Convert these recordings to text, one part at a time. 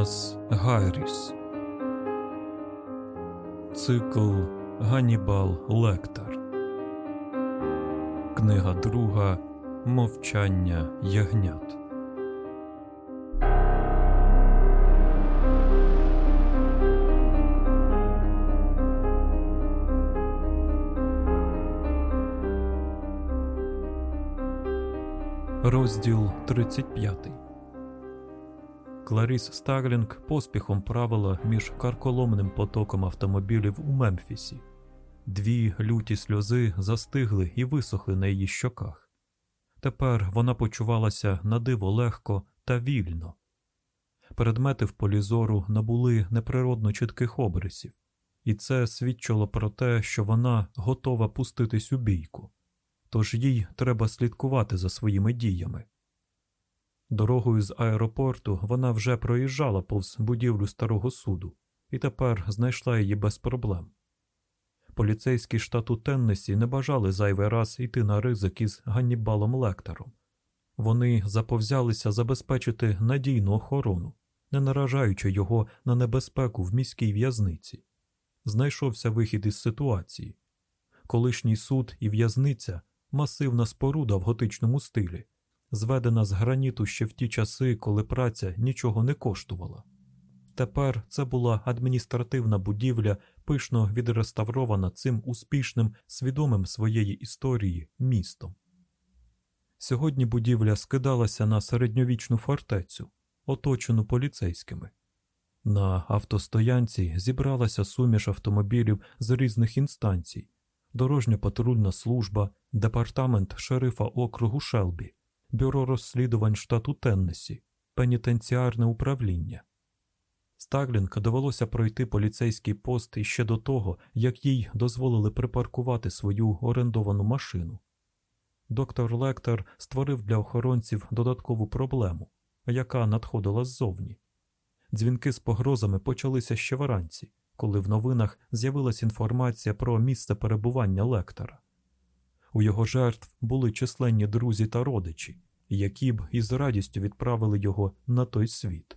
Томас Гайріс. Цикл Ганнібал Лектор Книга друга Мовчання ягнят. Розділ 35 Кларіс Старлінг поспіхом правила між карколомним потоком автомобілів у Мемфісі. Дві люті сльози застигли і висохли на її щоках. Тепер вона почувалася надиво легко та вільно. Предмети в полі зору набули неприродно чітких обрисів, і це свідчило про те, що вона готова пуститись у бійку, тож їй треба слідкувати за своїми діями. Дорогою з аеропорту вона вже проїжджала повз будівлю старого суду і тепер знайшла її без проблем. Поліцейські штату Теннесі не бажали зайвий раз йти на ризик із Ганнібалом Лектором. Вони заповзялися забезпечити надійну охорону, не наражаючи його на небезпеку в міській в'язниці. Знайшовся вихід із ситуації. Колишній суд і в'язниця масивна споруда в готичному стилі зведена з граніту ще в ті часи, коли праця нічого не коштувала. Тепер це була адміністративна будівля, пишно відреставрована цим успішним, свідомим своєї історії містом. Сьогодні будівля скидалася на середньовічну фортецю, оточену поліцейськими. На автостоянці зібралася суміш автомобілів з різних інстанцій, дорожня патрульна служба, департамент шерифа округу Шелбі, Бюро розслідувань штату Теннесі, пенітенціарне управління. Старлінка довелося пройти поліцейський пост іще до того, як їй дозволили припаркувати свою орендовану машину. Доктор Лектор створив для охоронців додаткову проблему, яка надходила ззовні. Дзвінки з погрозами почалися ще вранці, коли в новинах з'явилася інформація про місце перебування лектора. У його жертв були численні друзі та родичі, які б із радістю відправили його на той світ.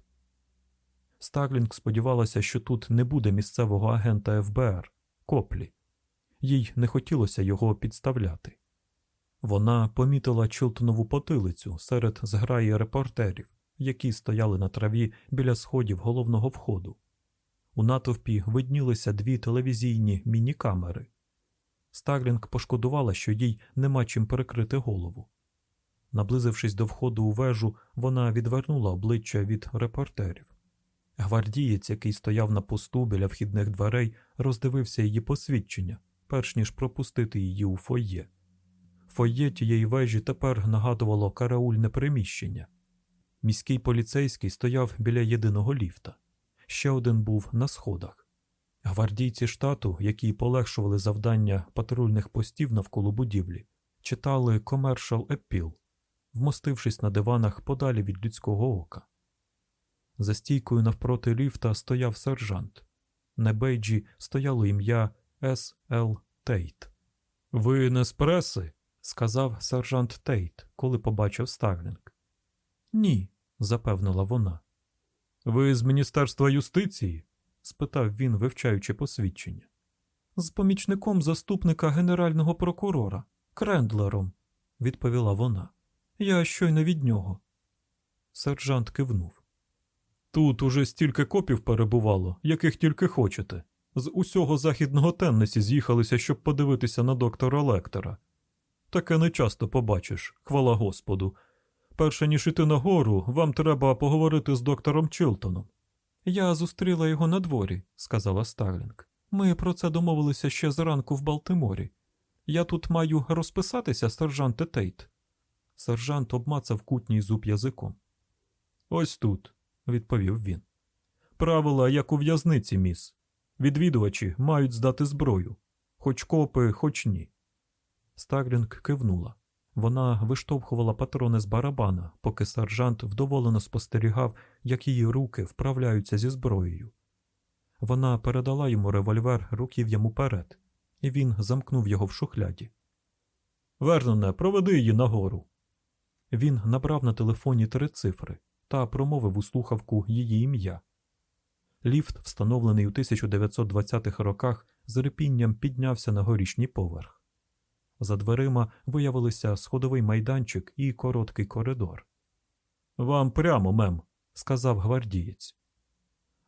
Старлінг сподівалася, що тут не буде місцевого агента ФБР Коплі, їй не хотілося його підставляти. Вона помітила Чилтонову потилицю серед зграї репортерів, які стояли на траві біля сходів головного входу. У натовпі виднілися дві телевізійні мінікамери. Старлінг пошкодувала, що їй нема чим перекрити голову. Наблизившись до входу у вежу, вона відвернула обличчя від репортерів. Гвардієць, який стояв на посту біля вхідних дверей, роздивився її посвідчення, перш ніж пропустити її у фоє. Фоє тієї вежі тепер нагадувало караульне приміщення. Міський поліцейський стояв біля єдиного ліфта, ще один був на сходах. Гвардійці штату, які полегшували завдання патрульних постів навколо будівлі, читали Commercial Appeal, вмостившись на диванах подалі від людського ока. За стійкою навпроти ліфта стояв сержант. На бейджі стояло ім'я С. Л. Тейт. Ви не з преси? сказав сержант Тейт, коли побачив Старлінг. Ні, запевнила вона. Ви з Міністерства юстиції? Спитав він, вивчаючи посвідчення. З помічником заступника генерального прокурора, Крендлером, відповіла вона. Я щойно від нього. Сержант кивнув. Тут уже стільки копів перебувало, яких тільки хочете. З усього західного Теннесі з'їхалися, щоб подивитися на доктора Лектора. Таке не часто побачиш, хвала Господу. Перш ніж іти нагору, вам треба поговорити з доктором Чилтоном. Я зустріла його надворі», – сказала Старлінг. Ми про це домовилися ще зранку в Балтиморі. Я тут маю розписатися, сержанте Тейт. Сержант обмацав кутній зуб язиком. Ось тут, відповів він. Правила, як у в'язниці, міс. Відвідувачі мають здати зброю, хоч копи, хоч ні. Старлінг кивнула. Вона виштовхувала патрони з барабана, поки сержант вдоволено спостерігав, як її руки вправляються зі зброєю. Вона передала йому револьвер руків'ям уперед, і він замкнув його в шухляді. Верноне, проведи її нагору. Він набрав на телефоні три цифри та промовив у слухавку її ім'я Ліфт, встановлений у 1920-х роках, з репінням піднявся на горішній поверх. За дверима виявилися сходовий майданчик і короткий коридор. Вам прямо, мем, сказав гвардієць.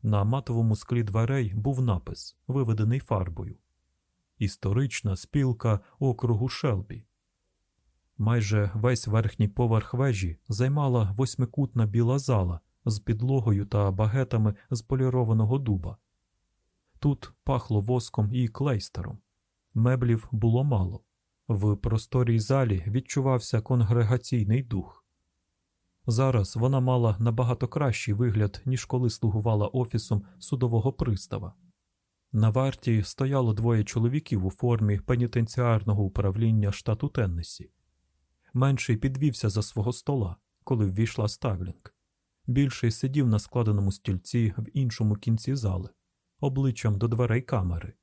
На матовому склі дверей був напис, виведений фарбою Історична спілка округу Шелбі. Майже весь верхній поверх вежі займала восьмикутна біла зала з підлогою та багетами з полірованого дуба. Тут пахло воском і клейстером. Меблів було мало. В просторій залі відчувався конгрегаційний дух. Зараз вона мала набагато кращий вигляд, ніж коли слугувала офісом судового пристава. На варті стояло двоє чоловіків у формі пенітенціарного управління штату Теннесі. Менший підвівся за свого стола, коли ввійшла Стаглінг. Більший сидів на складеному стільці в іншому кінці зали, обличчям до дверей камери.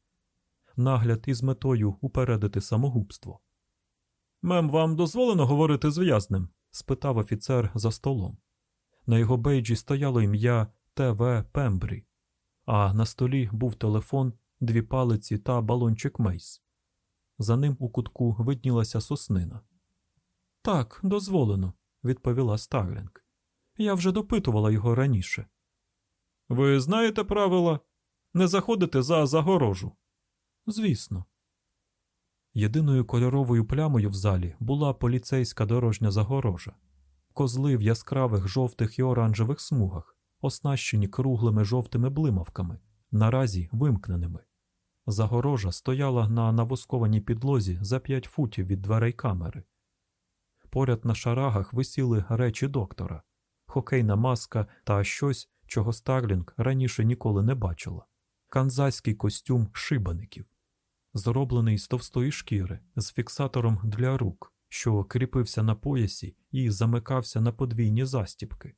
Нагляд із метою упередити самогубство. Мем, вам дозволено говорити з в'язнем? спитав офіцер за столом. На його бейджі стояло ім'я ТВ Пембрі, а на столі був телефон, дві палиці та балончик Мейс. За ним у кутку виднілася соснина. Так, дозволено, відповіла Старлінг. Я вже допитувала його раніше. Ви знаєте правила? Не заходите за загорожу. Звісно. Єдиною кольоровою плямою в залі була поліцейська дорожня загорожа, козли в яскравих жовтих і оранжевих смугах, оснащені круглими жовтими блимавками, наразі вимкненими. Загорожа стояла на навоскованій підлозі за п'ять футів від дверей камери. Поряд на шарагах висіли речі доктора, хокейна маска та щось, чого Старлінг раніше ніколи не бачила канзайський костюм шибаників, зроблений з товстої шкіри з фіксатором для рук, що кріпився на поясі і замикався на подвійні застіпки.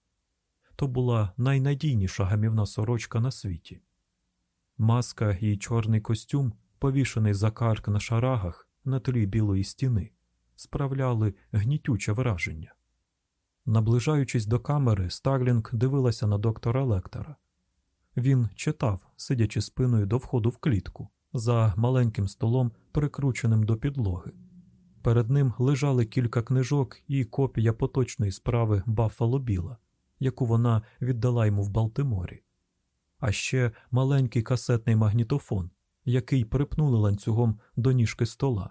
То була найнадійніша гамівна сорочка на світі. Маска і чорний костюм, повішений за карк на шарагах на тлі білої стіни, справляли гнітюче враження. Наближаючись до камери, Старлінг дивилася на доктора Лектора. Він читав, сидячи спиною до входу в клітку, за маленьким столом, прикрученим до підлоги. Перед ним лежали кілька книжок і копія поточної справи Баффало Біла, яку вона віддала йому в Балтиморі, а ще маленький касетний магнітофон, який припнули ланцюгом до ніжки стола.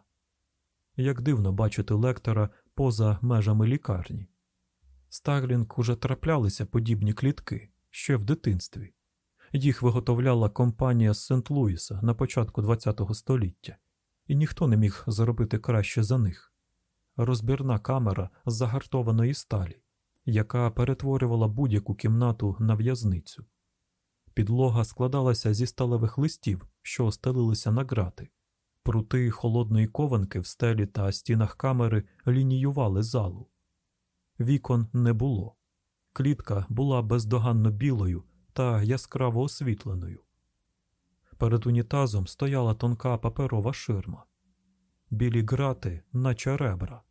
Як дивно бачити лектора поза межами лікарні. Старлінг уже траплялися подібні клітки ще в дитинстві. Їх виготовляла компанія з Сент-Луіса на початку ХХ століття, і ніхто не міг зробити краще за них. Розбірна камера з загартованої сталі, яка перетворювала будь-яку кімнату на в'язницю. Підлога складалася зі сталевих листів, що стелилися на грати. Прути холодної кованки в стелі та стінах камери лініювали залу. Вікон не було. Клітка була бездоганно білою та яскраво освітленою. Перед унітазом стояла тонка паперова ширма, білі грати, наче ребра,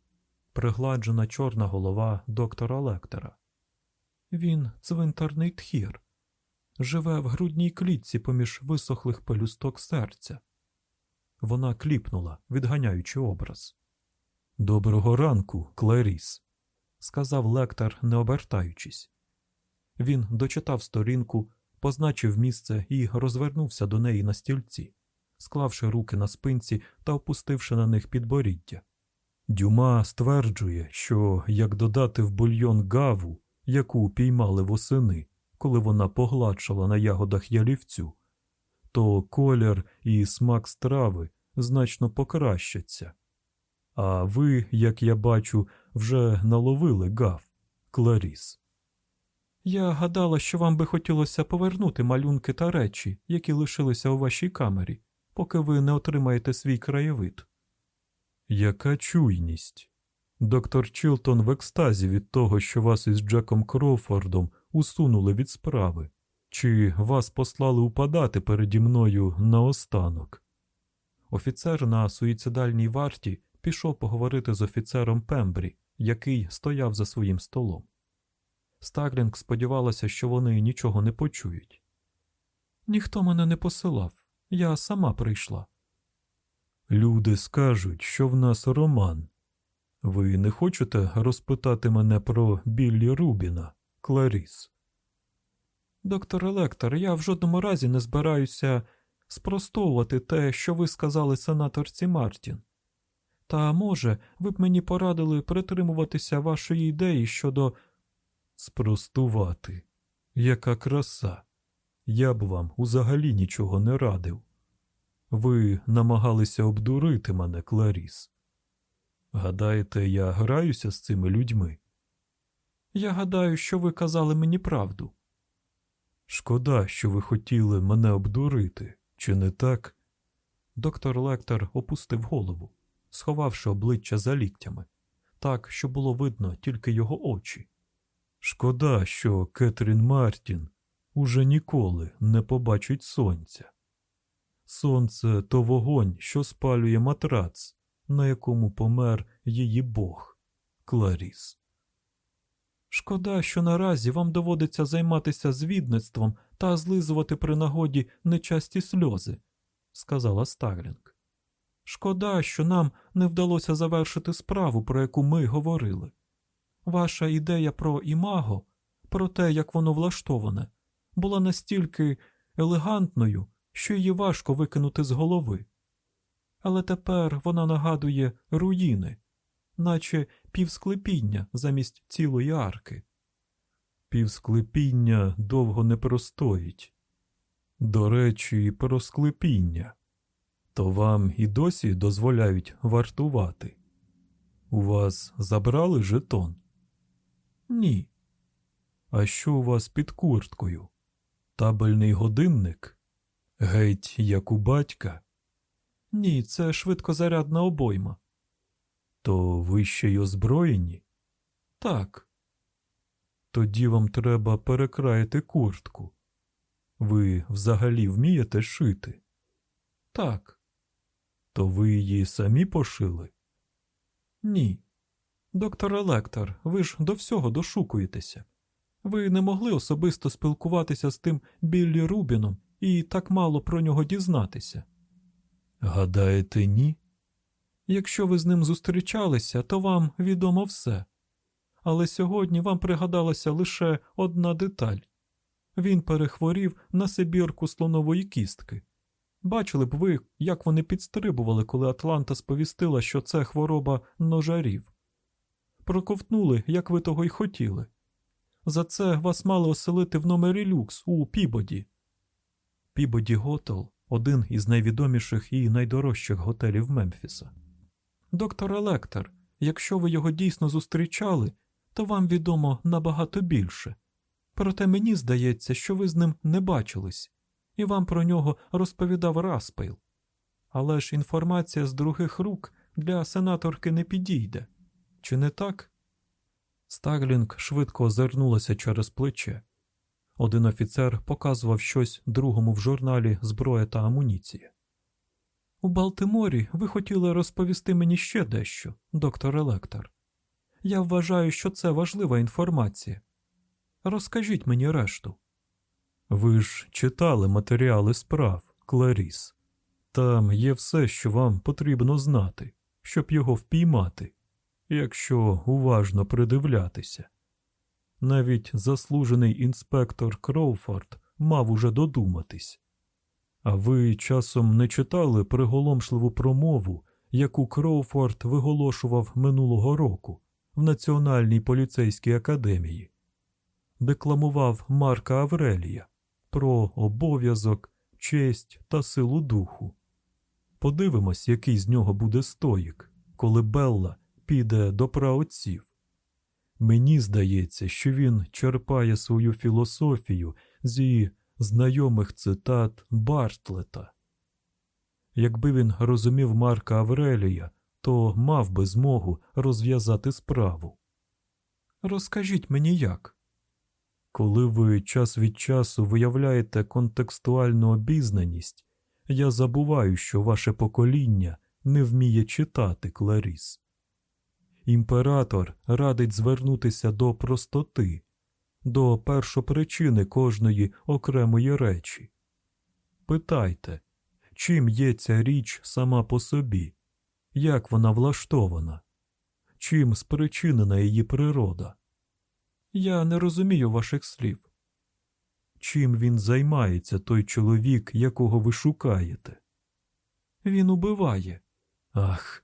пригладжена чорна голова доктора Лектора. Він цвинтарний тхір, живе в грудній клітці поміж висохлих пелюсток серця. Вона кліпнула, відганяючи образ. Доброго ранку, Кларіс, сказав лектор, не обертаючись. Він дочитав сторінку, позначив місце і розвернувся до неї на стільці, склавши руки на спинці та опустивши на них підборіддя. Дюма стверджує, що як додати в бульйон гаву, яку піймали восени, коли вона погладшала на ягодах ялівцю, то колір і смак страви значно покращаться. А ви, як я бачу, вже наловили гав, Кларіс. Я гадала, що вам би хотілося повернути малюнки та речі, які лишилися у вашій камері, поки ви не отримаєте свій краєвид. Яка чуйність. Доктор Чілтон в екстазі від того, що вас із Джеком Кроуфордом усунули від справи, чи вас послали упадати переді мною наостанок. Офіцер на суїцидальній варті пішов поговорити з офіцером Пембрі, який стояв за своїм столом. Старлінг сподівалася, що вони нічого не почують. Ніхто мене не посилав. Я сама прийшла. Люди скажуть, що в нас роман. Ви не хочете розпитати мене про Біллі Рубіна, Кларіс? Доктор Електор, я в жодному разі не збираюся спростовувати те, що ви сказали сенаторці Мартін. Та, може, ви б мені порадили притримуватися вашої ідеї щодо спростувати. Яка краса. Я б вам взагалі нічого не радив. Ви намагалися обдурити мене, Кларіс. Гадаєте, я граюся з цими людьми? Я гадаю, що ви казали мені правду. Шкода, що ви хотіли мене обдурити, чи не так? Доктор Лектор опустив голову, сховавши обличчя за ліктями, так, що було видно тільки його очі. Шкода, що Кетрін Мартін уже ніколи не побачить сонця. Сонце то вогонь, що спалює матрац, на якому помер її Бог, Кларіс. Шкода, що наразі вам доводиться займатися звідництвом та злизувати при нагоді нечасті сльози, сказала Старлінг. Шкода, що нам не вдалося завершити справу, про яку ми говорили. Ваша ідея про імаго, про те, як воно влаштоване, була настільки елегантною, що її важко викинути з голови. Але тепер вона нагадує руїни, наче півсклепіння замість цілої арки. Півсклепіння довго не простоїть. До речі, про склепіння. То вам і досі дозволяють вартувати. У вас забрали жетон? Ні. А що у вас під курткою? Табельний годинник? Геть, як у батька? Ні, це швидкозарядна обойма. То ви ще й озброєні? Так. Тоді вам треба перекраїти куртку. Ви взагалі вмієте шити? Так. То ви її самі пошили? Ні. Доктор Електор, ви ж до всього дошукуєтеся. Ви не могли особисто спілкуватися з тим Біллі Рубіном і так мало про нього дізнатися. Гадаєте, ні? Якщо ви з ним зустрічалися, то вам відомо все. Але сьогодні вам пригадалася лише одна деталь він перехворів на сибірку слонової кістки. Бачили б ви, як вони підстрибували, коли Атланта сповістила, що це хвороба ножарів. Проковтнули, як ви того й хотіли. За це вас мали оселити в номері люкс у Пібоді. Пібоді Готел один із найвідоміших і найдорожчих готелів Мемфіса. Докторе Лектор, якщо ви його дійсно зустрічали, то вам відомо набагато більше. Проте мені здається, що ви з ним не бачились, і вам про нього розповідав Распейл. Але ж інформація з других рук для сенаторки не підійде. Чи не так? Старлінг швидко озирнулася через плече. Один офіцер показував щось другому в журналі Зброя та амуніція. У Балтиморі ви хотіли розповісти мені ще дещо, доктор Електор. Я вважаю, що це важлива інформація. Розкажіть мені решту. Ви ж читали матеріали справ, Кларіс. Там є все, що вам потрібно знати, щоб його впіймати, якщо уважно придивлятися. Навіть заслужений інспектор Кроуфорд мав уже додуматись. А ви часом не читали приголомшливу промову, яку Кроуфорд виголошував минулого року в Національній поліцейській академії, декламував Марка Аврелія про обов'язок, честь та силу духу. Подивимось, який з нього буде стоїк, коли Белла піде до праотців. Мені здається, що він черпає свою філософію зі знайомих цитат Бартлета. Якби він розумів Марка Аврелія, то мав би змогу розв'язати справу. Розкажіть мені як. Коли ви час від часу виявляєте контекстуальну обізнаність, я забуваю, що ваше покоління не вміє читати Кларіс. Імператор радить звернутися до простоти, до першопричини кожної окремої речі, питайте, чим є ця річ сама по собі, як вона влаштована, чим спричинена її природа. Я не розумію ваших слів. Чим він займається, той чоловік, якого ви шукаєте? Він убиває. Ах.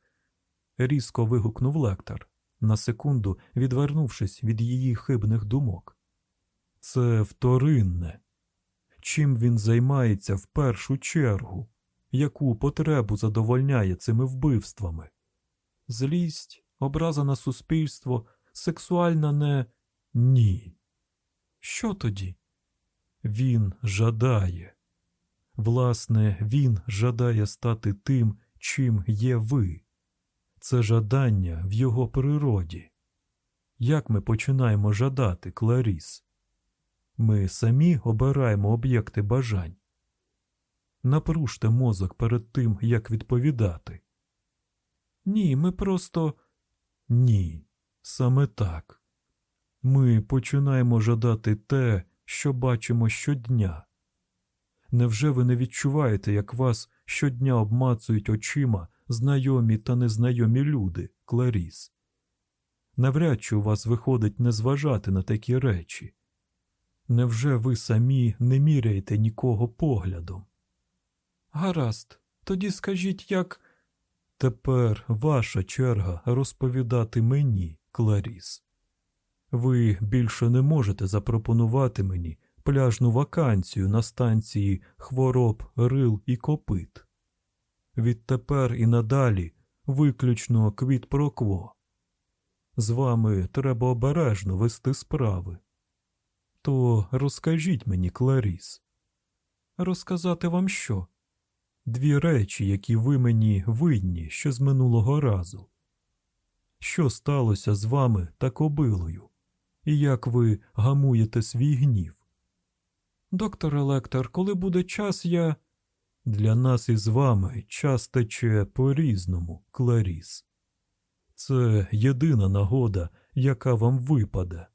Різко вигукнув лектор, на секунду відвернувшись від її хибних думок. Це вторинне. Чим він займається в першу чергу, яку потребу задовольняє цими вбивствами? Злість, образа на суспільство, сексуальна не ні. Що тоді? Він жадає. Власне, він жадає стати тим, чим є ви. Це жадання в його природі. Як ми починаємо жадати, Кларіс? Ми самі обираємо об'єкти бажань. Напружте мозок перед тим, як відповідати. Ні, ми просто ні, саме так. Ми починаємо жадати те, що бачимо щодня. Невже ви не відчуваєте, як вас щодня обмацують очима знайомі та незнайомі люди, Кларіс? Навряд чи у вас виходить не зважати на такі речі. Невже ви самі не міряєте нікого поглядом? Гаразд, тоді скажіть, як. Тепер ваша черга розповідати мені, Кларіс. Ви більше не можете запропонувати мені пляжну вакансію на станції хвороб, рил і копит. Відтепер і надалі виключно квіт прокво. З вами треба обережно вести справи. То розкажіть мені, Кларіс. Розказати вам що? Дві речі, які ви мені винні ще з минулого разу. Що сталося з вами та кобилою? І як ви гамуєте свій гнів? Доктор Електор, коли буде час, я. Для нас із вами час тече по різному, Кларіс. Це єдина нагода, яка вам випаде.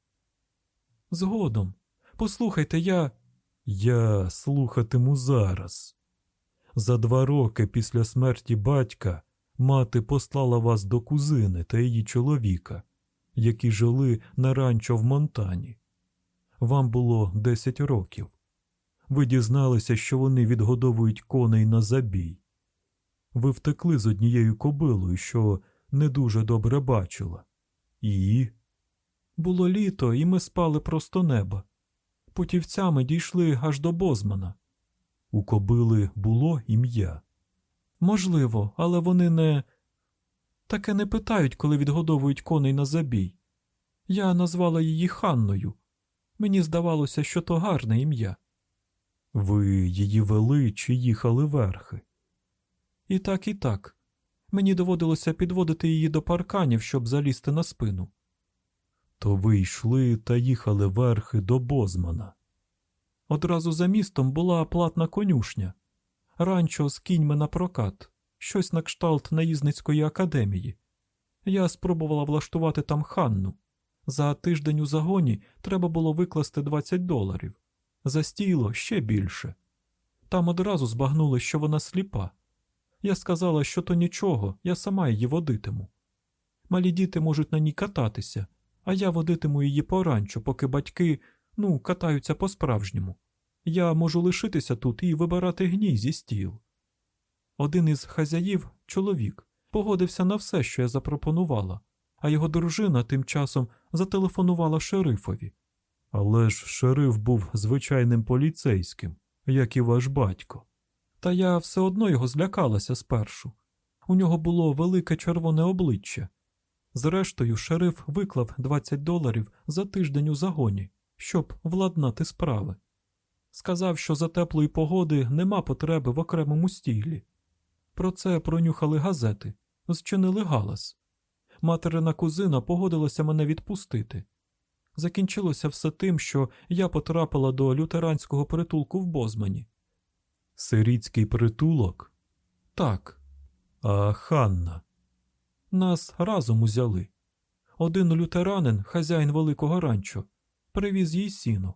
Згодом. Послухайте, я. Я слухатиму зараз. За два роки після смерті батька мати послала вас до кузини та її чоловіка, які жили на ранчо в Монтані. Вам було 10 років. Ви дізналися, що вони відгодовують коней на забій. Ви втекли з однією кобилою, що не дуже добре бачила. І. Було літо, і ми спали просто неба. Путівцями дійшли аж до Бозмана. У кобили було ім'я. Можливо, але вони не. Таке не питають, коли відгодовують коней на забій. Я назвала її Ханною. Мені здавалося, що то гарне ім'я. Ви її вели чи їхали верхи? І так, і так. Мені доводилося підводити її до парканів, щоб залізти на спину. То ви йшли та їхали верхи до Бозмана. Одразу за містом була платна конюшня, ранчо з кіньми на прокат, щось на кшталт наїзницької академії. Я спробувала влаштувати там ханну. За тиждень у загоні треба було викласти 20 доларів, за стіло ще більше. Там одразу збагнули, що вона сліпа. Я сказала, що то нічого, я сама її водитиму. Малі діти можуть на ній кататися, а я водитиму її поранчо, поки батьки, ну, катаються по-справжньому. Я можу лишитися тут і вибирати гній зі стіл. Один із хазяїв, чоловік, погодився на все, що я запропонувала, а його дружина тим часом зателефонувала шерифові. Але ж шериф був звичайним поліцейським, як і ваш батько. Та я все одно його злякалася спершу. У нього було велике червоне обличчя. Зрештою, шериф виклав 20 доларів за тиждень у загоні, щоб владнати справи. Сказав, що за теплої погоди нема потреби в окремому стілі. Про це пронюхали газети, зчинили галас. Материна кузина погодилася мене відпустити. Закінчилося все тим, що я потрапила до лютеранського притулку в Бозмані. Сирійський притулок? Так. А Ханна. Нас разом узяли. Один лютеранин, хазяїн великого ранчо, привіз їй сіно.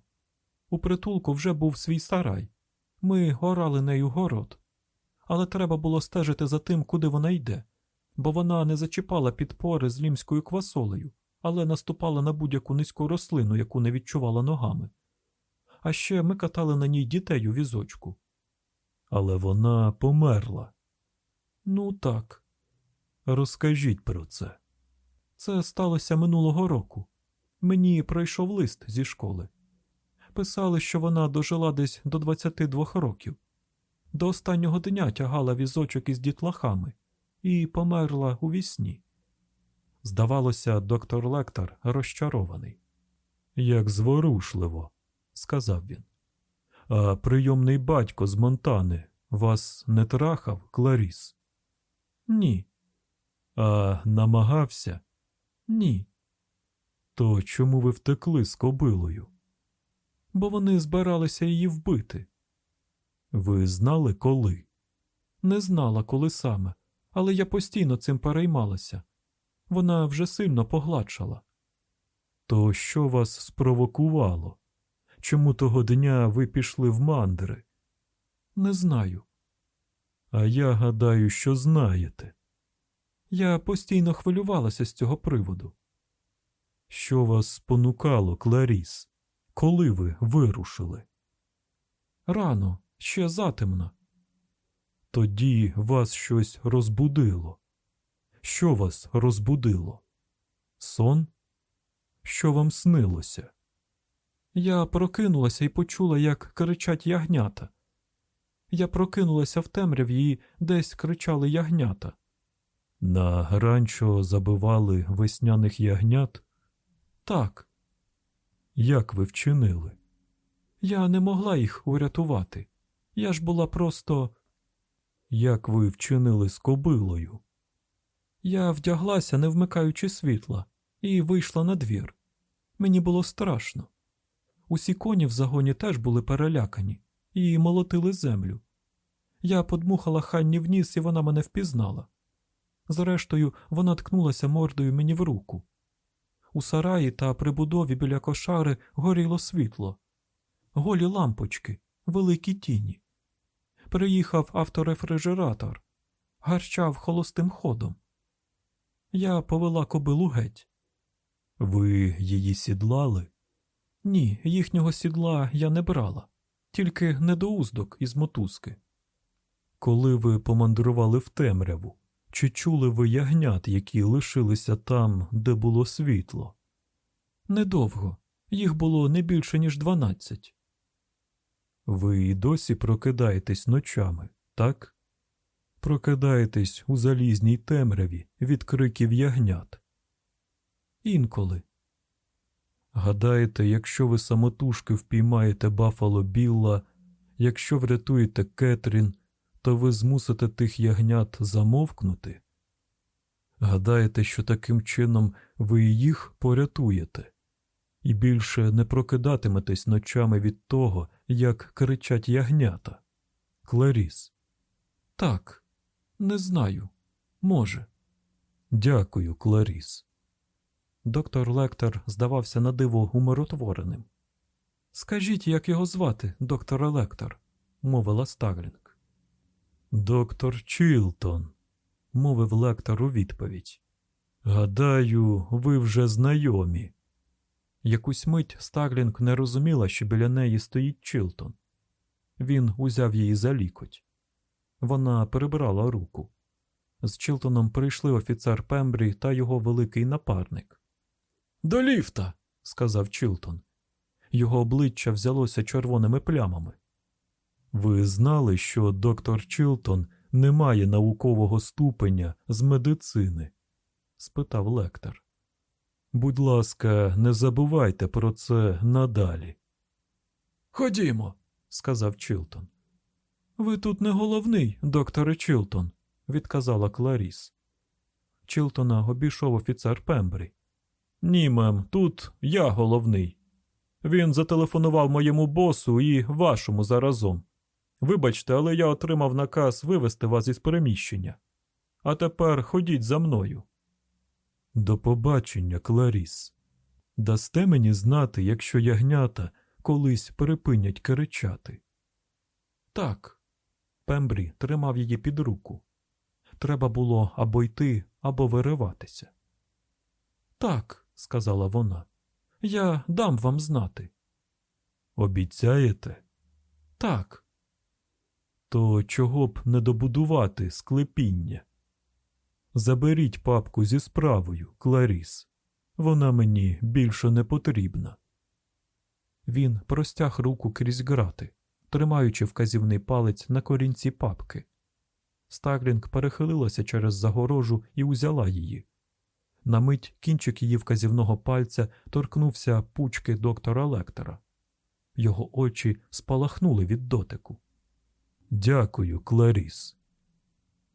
У притулку вже був свій сарай. Ми орали нею город, але треба було стежити за тим, куди вона йде, бо вона не зачіпала підпори з лімською квасолею, але наступала на будь-яку низьку рослину, яку не відчувала ногами. А ще ми катали на ній дітей у візочку. Але вона померла. Ну, так. Розкажіть про це. Це сталося минулого року. Мені прийшов лист зі школи. Писали, що вона дожила десь до 22 років. До останнього дня тягала візочок із дітлахами і померла у вісні. Здавалося, доктор Лектор розчарований. Як зворушливо, сказав він. А прийомний батько з Монтани вас не трахав, Кларіс? Ні. А намагався? Ні. То чому ви втекли з кобилою? Бо вони збиралися її вбити. Ви знали коли? Не знала, коли саме, але я постійно цим переймалася. Вона вже сильно погладшала. То що вас спровокувало? Чому того дня ви пішли в мандри? Не знаю. А я гадаю, що знаєте. Я постійно хвилювалася з цього приводу. Що вас спонукало, Кларіс? Коли ви вирушили? Рано, ще затемно. Тоді вас щось розбудило. Що вас розбудило? Сон? Що вам снилося? Я прокинулася і почула, як кричать ягнята. Я прокинулася в темряві і десь кричали ягнята. На ранчо забивали весняних ягнят? Так. Як ви вчинили? Я не могла їх урятувати. Я ж була просто. Як ви вчинили з кобилою? Я вдяглася, не вмикаючи світла, і вийшла на двір. Мені було страшно. Усі коні в загоні теж були перелякані і молотили землю. Я подмухала ханні в ніс, і вона мене впізнала. Зрештою, вона ткнулася мордою мені в руку. У сараї та прибудові біля кошари горіло світло, голі лампочки, великі тіні. Приїхав авторефрижератор, гарчав холостим ходом. Я повела кобилу геть. Ви її сідлали? Ні, їхнього сідла я не брала, тільки недоуздок із мотузки. Коли ви помандрували в темряву, чи чули ви ягнят, які лишилися там, де було світло? Недовго. Їх було не більше, ніж дванадцять. Ви і досі прокидаєтесь ночами, так? Прокидаєтесь у залізній темряві від криків ягнят. Інколи. Гадаєте, якщо ви самотужки впіймаєте Бафало Білла, якщо врятуєте Кетрін, то ви змусите тих ягнят замовкнути? Гадаєте, що таким чином ви їх порятуєте, і більше не прокидатиметесь ночами від того, як кричать ягнята? Кларіс. Так, не знаю. Може. Дякую, Кларіс. Доктор Лектор здавався на диво умиротвореним. Скажіть, як його звати, доктор Лектор, мовила Стаглінг. Доктор Чілтон, мовив лектор у відповідь. Гадаю, ви вже знайомі. Якусь мить Стаглінг не розуміла, що біля неї стоїть Чілтон. Він узяв її за лікоть. Вона перебирала руку. З Чілтоном прийшли офіцер Пембрі та його великий напарник. До ліфта, сказав Чілтон. Його обличчя взялося червоними плямами. Ви знали, що доктор Чілтон не має наукового ступеня з медицини? спитав лектор. Будь ласка, не забувайте про це надалі. Ходімо, сказав Чілтон. Ви тут не головний, докторе Чілтон, відказала Кларіс. Чілтона обійшов офіцер Пембрі. Ні, мем, тут я головний. Він зателефонував моєму босу і вашому заразом. Вибачте, але я отримав наказ вивести вас із переміщення. А тепер ходіть за мною. До побачення, Кларіс. Дасте мені знати, якщо ягнята колись припинять кричати. Так. Пембрі тримав її під руку. Треба було або йти, або вириватися. Так, сказала вона, я дам вам знати. Обіцяєте? Так. То чого б не добудувати склепіння? Заберіть папку зі справою, Кларіс. Вона мені більше не потрібна. Він простяг руку крізь грати, тримаючи вказівний палець на корінці папки. Старлінг перехилилася через загорожу і узяла її. На мить кінчик її вказівного пальця торкнувся пучки доктора Лектора. Його очі спалахнули від дотику. Дякую, Кларіс.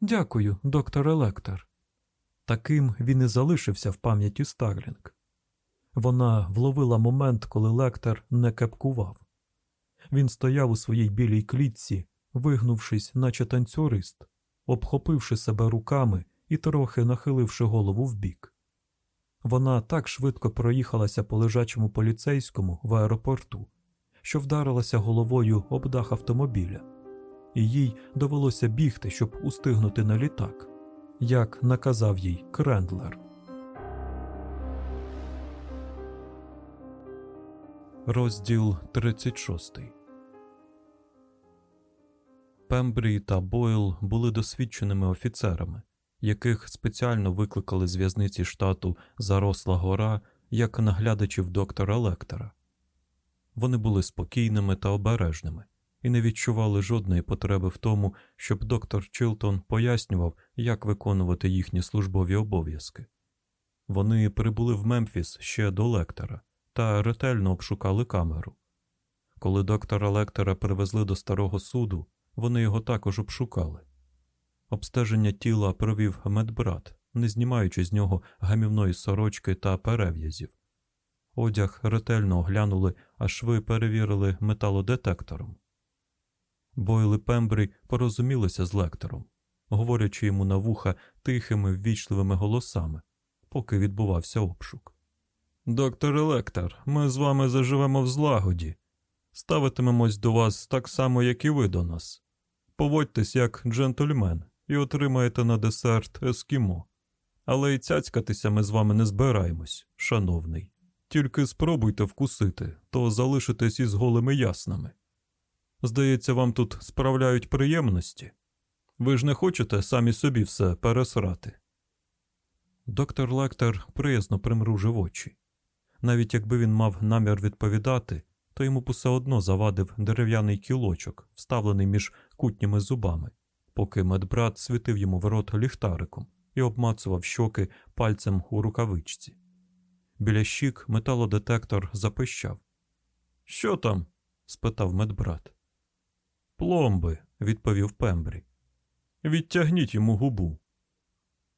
Дякую, доктор Лектор. Таким він і залишився в пам'яті Старлінг. Вона вловила момент, коли лектор не кепкував. Він стояв у своїй білій клітці, вигнувшись, наче танцюрист, обхопивши себе руками і трохи нахиливши голову вбік. Вона так швидко проїхалася по лежачому поліцейському в аеропорту, що вдарилася головою об дах автомобіля, і їй довелося бігти, щоб устигнути на літак, як наказав їй Крендлер. Розділ 36 Пембрі та Бойл були досвідченими офіцерами, яких спеціально викликали з в'язниці штату Заросла гора як наглядачів доктора Лектора. Вони були спокійними та обережними і не відчували жодної потреби в тому, щоб доктор Чилтон пояснював, як виконувати їхні службові обов'язки. Вони прибули в Мемфіс ще до лектора та ретельно обшукали камеру. Коли доктора Лектора привезли до старого суду, вони його також обшукали. Обстеження тіла провів медбрат, не знімаючи з нього гамівної сорочки та перев'язів. Одяг ретельно оглянули, а шви перевірили металодетектором. Бойли Пембрі порозумілися з лектором, говорячи йому на вуха тихими ввічливими голосами, поки відбувався обшук. Доктор Електор, ми з вами заживемо в злагоді. Ставитимемось до вас так само, як і ви до нас. Поводьтесь як джентльмен і отримаєте на десерт ескімо. Але й цяцькатися ми з вами не збираємось, шановний. Тільки спробуйте вкусити, то залишитесь із голими яснами. Здається, вам тут справляють приємності. Ви ж не хочете самі собі все пересрати. Доктор Лектор приязно примружив очі. Навіть якби він мав намір відповідати, то йому усе одно завадив дерев'яний кілочок, вставлений між кутніми зубами, поки медбрат світив йому в рот ліхтариком і обмацував щоки пальцем у рукавичці. Біля щік металодетектор запищав. Що там? спитав медбрат. Пломби, відповів Пембрі. Відтягніть йому губу.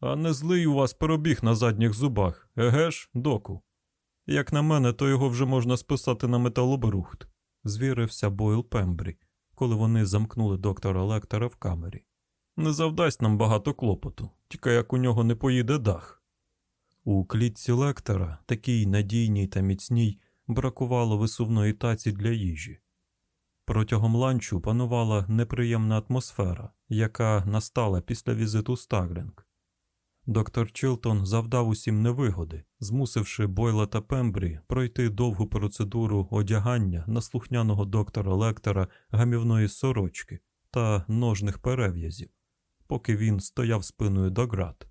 А не злий у вас пробіг на задніх зубах, еге ж, доку. Як на мене, то його вже можна списати на металобрухт, звірився Бойл Пембрі, коли вони замкнули доктора Лектора в камері. Не завдасть нам багато клопоту, тільки як у нього не поїде дах. У клітці лектора, такій надійній та міцній, бракувало висувної таці для їжі. Протягом ланчу панувала неприємна атмосфера, яка настала після візиту Старлінг. Доктор Чилтон завдав усім невигоди, змусивши Бойла та Пембрі пройти довгу процедуру одягання на слухняного доктора Лектора гамівної сорочки та ножних перев'язів, поки він стояв спиною до град,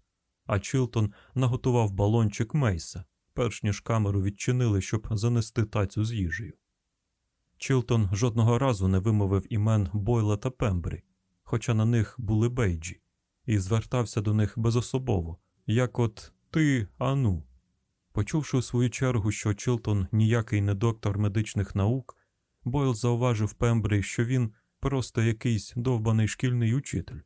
а Чилтон наготував балончик Мейса, перш ніж камеру відчинили, щоб занести тацю з їжею. Чилтон жодного разу не вимовив імен Бойла та Пембрі, хоча на них були бейджі і звертався до них безособово, як от ти, ану. Почувши у свою чергу, що Чилтон ніякий не доктор медичних наук, Бойл зауважив Пембрі, що він просто якийсь довбаний шкільний учитель.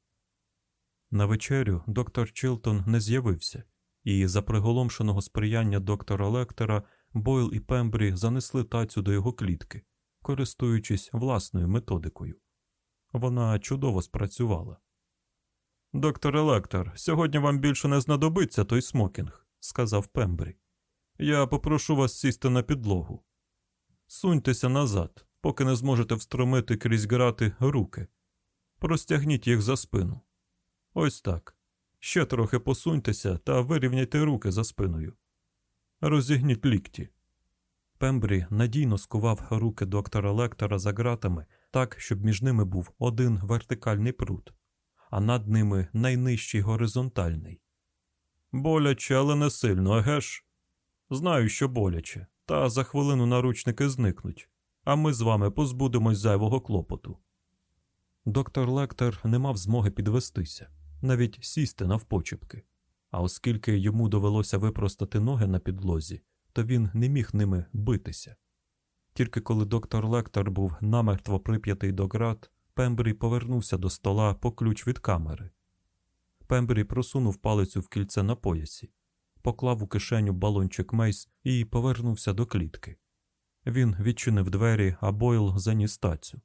На вечерю доктор Чилтон не з'явився, і за приголомшеного сприяння доктора Лектора Бойл і Пембрі занесли тацю до його клітки, користуючись власною методикою. Вона чудово спрацювала. Доктор Електор, сьогодні вам більше не знадобиться той смокінг, сказав Пембрі. Я попрошу вас сісти на підлогу. Суньтеся назад, поки не зможете встромити крізь грати руки, Простягніть їх за спину. Ось так. Ще трохи посуньтеся та вирівняйте руки за спиною. Розігніть лікті. Пембрі надійно скував руки доктора Лектора за ґратами так, щоб між ними був один вертикальний прут, а над ними найнижчий горизонтальний. Боляче, але не сильно, еге ж? Знаю, що боляче, та за хвилину наручники зникнуть, а ми з вами позбудемось зайвого клопоту. Доктор Лектор не мав змоги підвестися, навіть сісти навпочепки, а оскільки йому довелося випростати ноги на підлозі, то він не міг ними битися. Тільки коли доктор Лектор був намертво прип'ятий до град, Пембрі повернувся до стола по ключ від камери. Пембрі просунув палицю в кільце на поясі, поклав у кишеню балончик Мейс і повернувся до клітки. Він відчинив двері, а Бойл заніс тацю.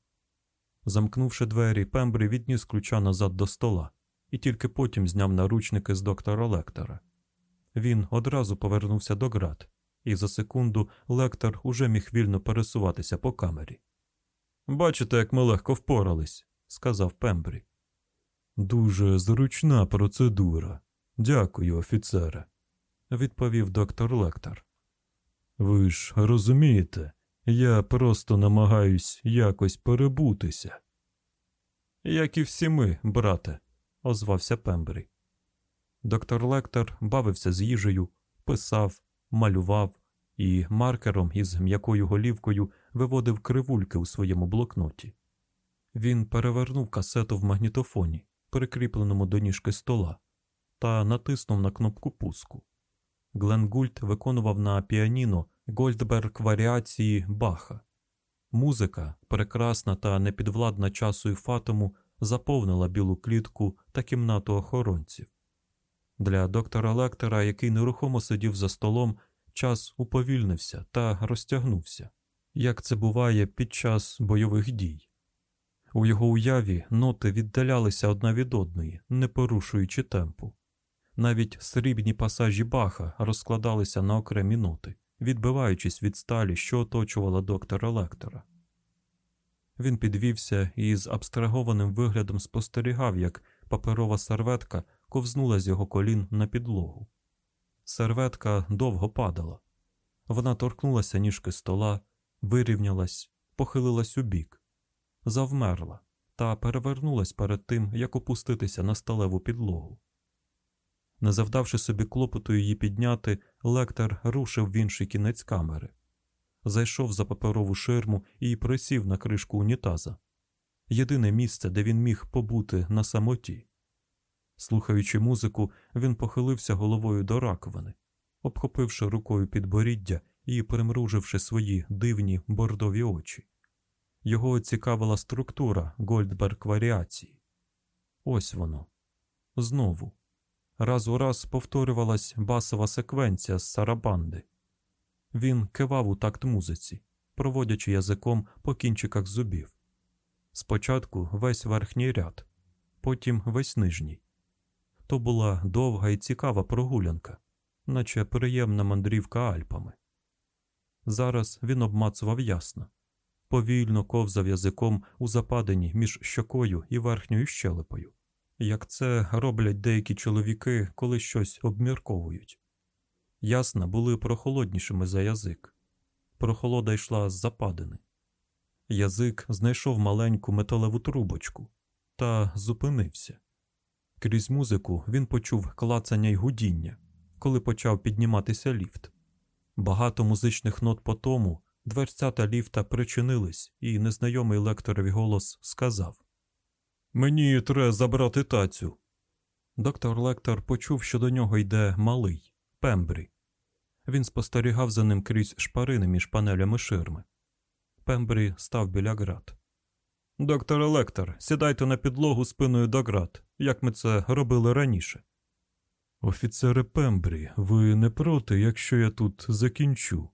Замкнувши двері, Пембрі відніс ключа назад до стола і тільки потім зняв наручники з доктора Лектора. Він одразу повернувся до ґрат, і за секунду Лектор уже міг вільно пересуватися по камері. Бачите, як ми легко впорались, сказав Пембрі. Дуже зручна процедура. Дякую, офіцере, відповів доктор Лектор. Ви ж розумієте, я просто намагаюсь якось перебутися. Як і всі ми, брате, озвався Пембрі. Доктор Лектор бавився з їжею, писав, малював і маркером із м'якою голівкою виводив кривульки у своєму блокноті. Він перевернув касету в магнітофоні, прикріпленому до ніжки стола, та натиснув на кнопку пуску. Глен Гульт виконував на піаніно Гольдберг варіації Баха. Музика, прекрасна та непідвладна часу і фатому, заповнила білу клітку та кімнату охоронців. Для доктора Лектора, який нерухомо сидів за столом, час уповільнився та розтягнувся, як це буває під час бойових дій. У його уяві ноти віддалялися одна від одної, не порушуючи темпу. Навіть срібні пасажі баха розкладалися на окремі ноти, відбиваючись від сталі, що оточувала доктора Лектора. Він підвівся і з абстрагованим виглядом спостерігав, як паперова серветка ковзнула з його колін на підлогу. Серветка довго падала. Вона торкнулася ніжки стола, вирівнялась, похилилась у бік, завмерла та перевернулась перед тим, як опуститися на сталеву підлогу. Не завдавши собі клопоту її підняти, лектор рушив в інший кінець камери, зайшов за паперову ширму і присів на кришку унітаза єдине місце, де він міг побути на самоті. Слухаючи музику, він похилився головою до раковини, обхопивши рукою підборіддя і примруживши свої дивні бордові очі. Його цікавила структура Гольдберг варіації. Ось воно. Знову. Раз у раз повторювалась басова секвенція з сарабанди. Він кивав у такт музиці, проводячи язиком по кінчиках зубів. Спочатку весь верхній ряд, потім весь нижній. То була довга і цікава прогулянка, наче приємна мандрівка Альпами. Зараз він обмацував ясно, повільно ковзав язиком у западині між щокою і верхньою щелепою, як це роблять деякі чоловіки, коли щось обмірковують. Ясна були прохолоднішими за язик. Прохолода йшла з западини. Язик знайшов маленьку металеву трубочку та зупинився. Крізь музику він почув клацання й гудіння, коли почав підніматися ліфт. Багато музичних нот по тому дверцята ліфта причинились, і незнайомий лекторові голос сказав: Мені треба забрати тацю. Доктор Лектор почув, що до нього йде малий Пембрі. Він спостерігав за ним крізь шпарини між панелями ширми. Пембрі став біля град. Доктор Лектор, сідайте на підлогу спиною до град, як ми це робили раніше. Офіцере Пембрі, ви не проти, якщо я тут закінчу.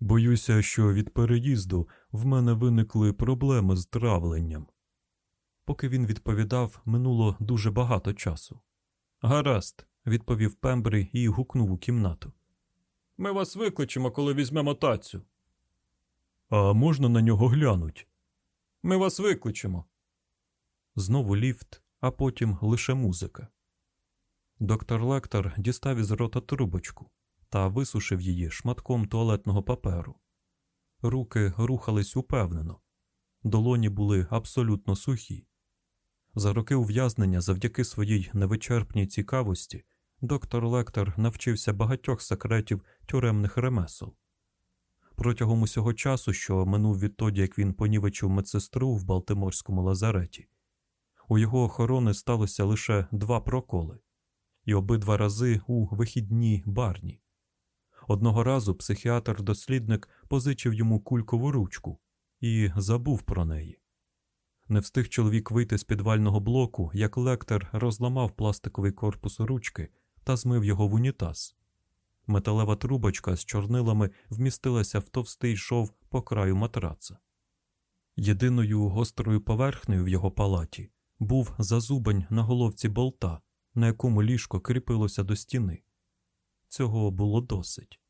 Боюся, що від переїзду в мене виникли проблеми з травленням. Поки він відповідав, минуло дуже багато часу. Гаразд, відповів Пембрі і гукнув у кімнату. Ми вас викличемо, коли візьмемо тацю. А можна на нього глянуть? Ми вас викличемо. Знову ліфт, а потім лише музика. Доктор Лектор дістав із рота трубочку та висушив її шматком туалетного паперу. Руки рухались упевнено, долоні були абсолютно сухі. За роки ув'язнення, завдяки своїй невичерпній цікавості, доктор Лектор навчився багатьох секретів тюремних ремесел. Протягом усього часу, що минув відтоді, як він понівечив медсестру в Балтиморському лазареті, у його охорони сталося лише два проколи, і обидва рази у вихідній барні. Одного разу психіатр-дослідник позичив йому кулькову ручку і забув про неї. Не встиг чоловік вийти з підвального блоку, як лектор розламав пластиковий корпус ручки та змив його в унітаз. Металева трубочка з чорнилами вмістилася в товстий шов по краю матраца. Єдиною гострою поверхнею в його палаті був зазубань на головці болта, на якому ліжко кріпилося до стіни. Цього було досить.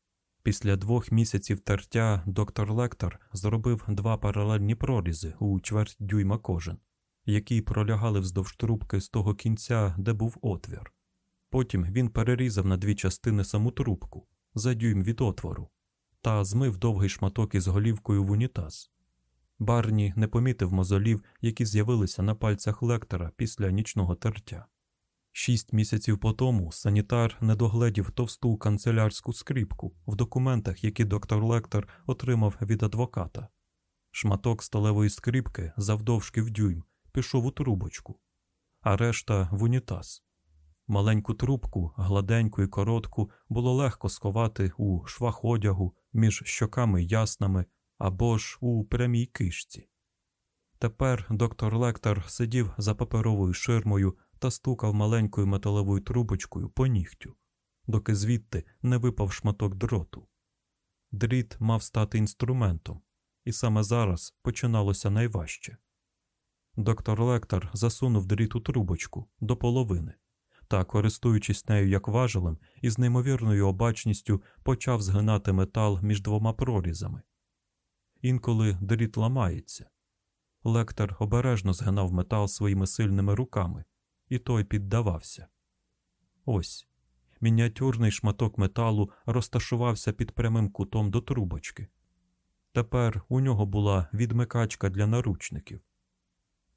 Після двох місяців тертя доктор Лектор зробив два паралельні прорізи у чверть дюйма кожен, які пролягали вздовж трубки з того кінця, де був отвір. Потім він перерізав на дві частини саму трубку за дюйм від отвору та змив довгий шматок із голівкою в унітаз. Барні не помітив мозолів, які з'явилися на пальцях лектора після нічного тертя. Шість місяців по тому санітар не догледів товсту канцелярську скріпку в документах, які доктор Лектор отримав від адвоката. Шматок сталевої скріпки завдовжки в дюйм пішов у трубочку, а решта в унітаз. Маленьку трубку, гладеньку і коротку, було легко сховати у швах одягу між щоками ясними або ж у прямій кишці. Тепер доктор Лектор сидів за паперовою ширмою та стукав маленькою металевою трубочкою по нігтю, доки звідти не випав шматок дроту. Дріт мав стати інструментом, і саме зараз починалося найважче. Доктор Лектор засунув дріт у трубочку до половини та, користуючись нею як важелем, із неймовірною обачністю почав згинати метал між двома прорізами. Інколи дріт ламається. Лектор обережно згинав метал своїми сильними руками, і той піддавався. Ось мініатюрний шматок металу розташувався під прямим кутом до трубочки. Тепер у нього була відмикачка для наручників.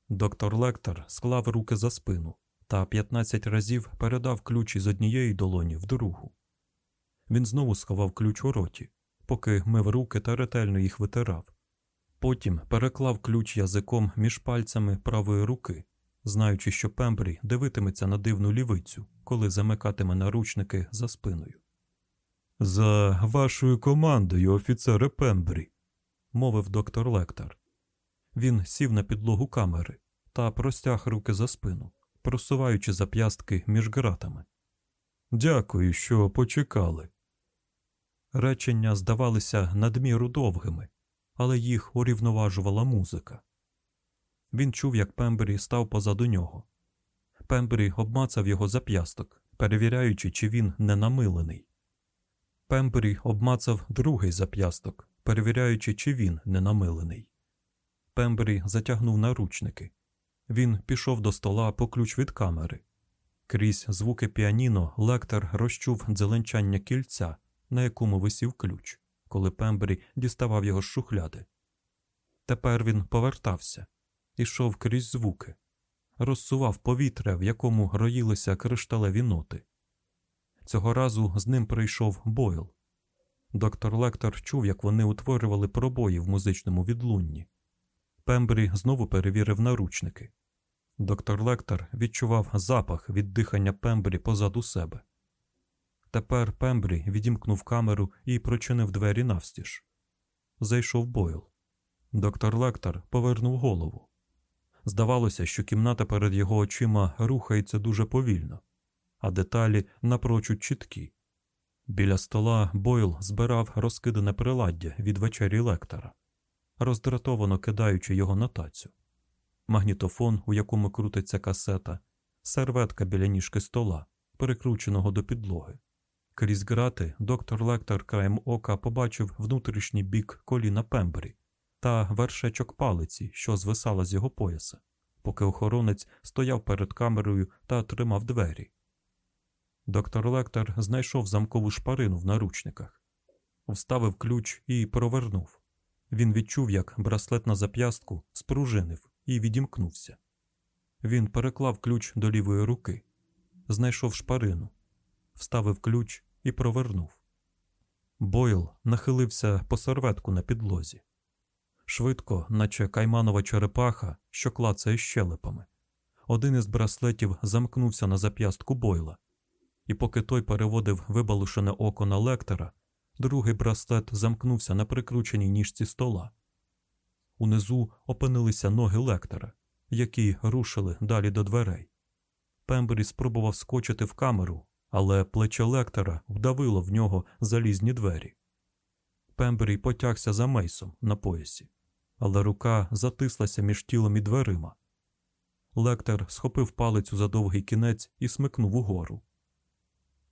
Доктор Лектор склав руки за спину та 15 разів передав ключ із однієї долоні в другу. Він знову сховав ключ у роті, поки мив руки та ретельно їх витирав. Потім переклав ключ язиком між пальцями правої руки знаючи, що Пембрі дивитиметься на дивну лівицю, коли замикатиме наручники за спиною. За вашою командою, офіцере Пембрі, мовив доктор Лектор. Він сів на підлогу камери та простяг руки за спину, просуваючи зап'ястки між ґратами. Дякую, що почекали. Речення здавалися надміру довгими, але їх урівноважувала музика. Він чув, як Пембрі став позаду нього. Пембрі обмацав його зап'ясток, перевіряючи, чи він не намилений. Пембрі обмацав другий зап'ясток, перевіряючи, чи він не намилений. Пембрі затягнув наручники. Він пішов до стола по ключ від камери. Крізь звуки піаніно Лектор розчув дзеленчання кільця, на якому висів ключ, коли Пембері діставав його з шухляди. Тепер він повертався ішов крізь звуки, розсував повітря, в якому роїлися кришталеві ноти. Цього разу з ним прийшов Бойл. Доктор Лектор чув, як вони утворювали пробої в музичному відлунні. Пембрі знову перевірив наручники. Доктор Лектор відчував запах від дихання Пембрі позаду себе. Тепер Пембрі відімкнув камеру і прочинив двері навстіж. Зайшов Бойл. Доктор Лектор повернув голову. Здавалося, що кімната перед його очима рухається дуже повільно, а деталі напрочуд чіткі. Біля стола Бойл збирав розкидане приладдя від вечері лектора, роздратовано кидаючи його на тацю. Магнітофон, у якому крутиться касета, серветка біля ніжки стола, перекрученого до підлоги. Крізь грати доктор Лектор краєм ока побачив внутрішній бік коліна Пембері та вершечок палиці, що звисала з його пояса. поки охоронець стояв перед камерою та тримав двері. Доктор Лектор знайшов замкову шпарину в наручниках, вставив ключ і провернув. Він відчув, як браслет на зап'ястку спружинив і відімкнувся. Він переклав ключ до лівої руки, знайшов шпарину, вставив ключ і провернув. Бойл нахилився по серветку на підлозі. Швидко, наче кайманова черепаха, що клацає щелепами. Один із браслетів замкнувся на зап'ястку Бойла, і поки той переводив вибалушене око на лектора, другий браслет замкнувся на прикрученій ніжці стола. Унизу опинилися ноги Лектора, які рушили далі до дверей. Пембрі спробував скочити в камеру, але плече Лектора вдавило в нього залізні двері. Пембрі потягся за Мейсом на поясі, але рука затислася між тілом і дверима. Лектор схопив палицю за довгий кінець і смикнув угору.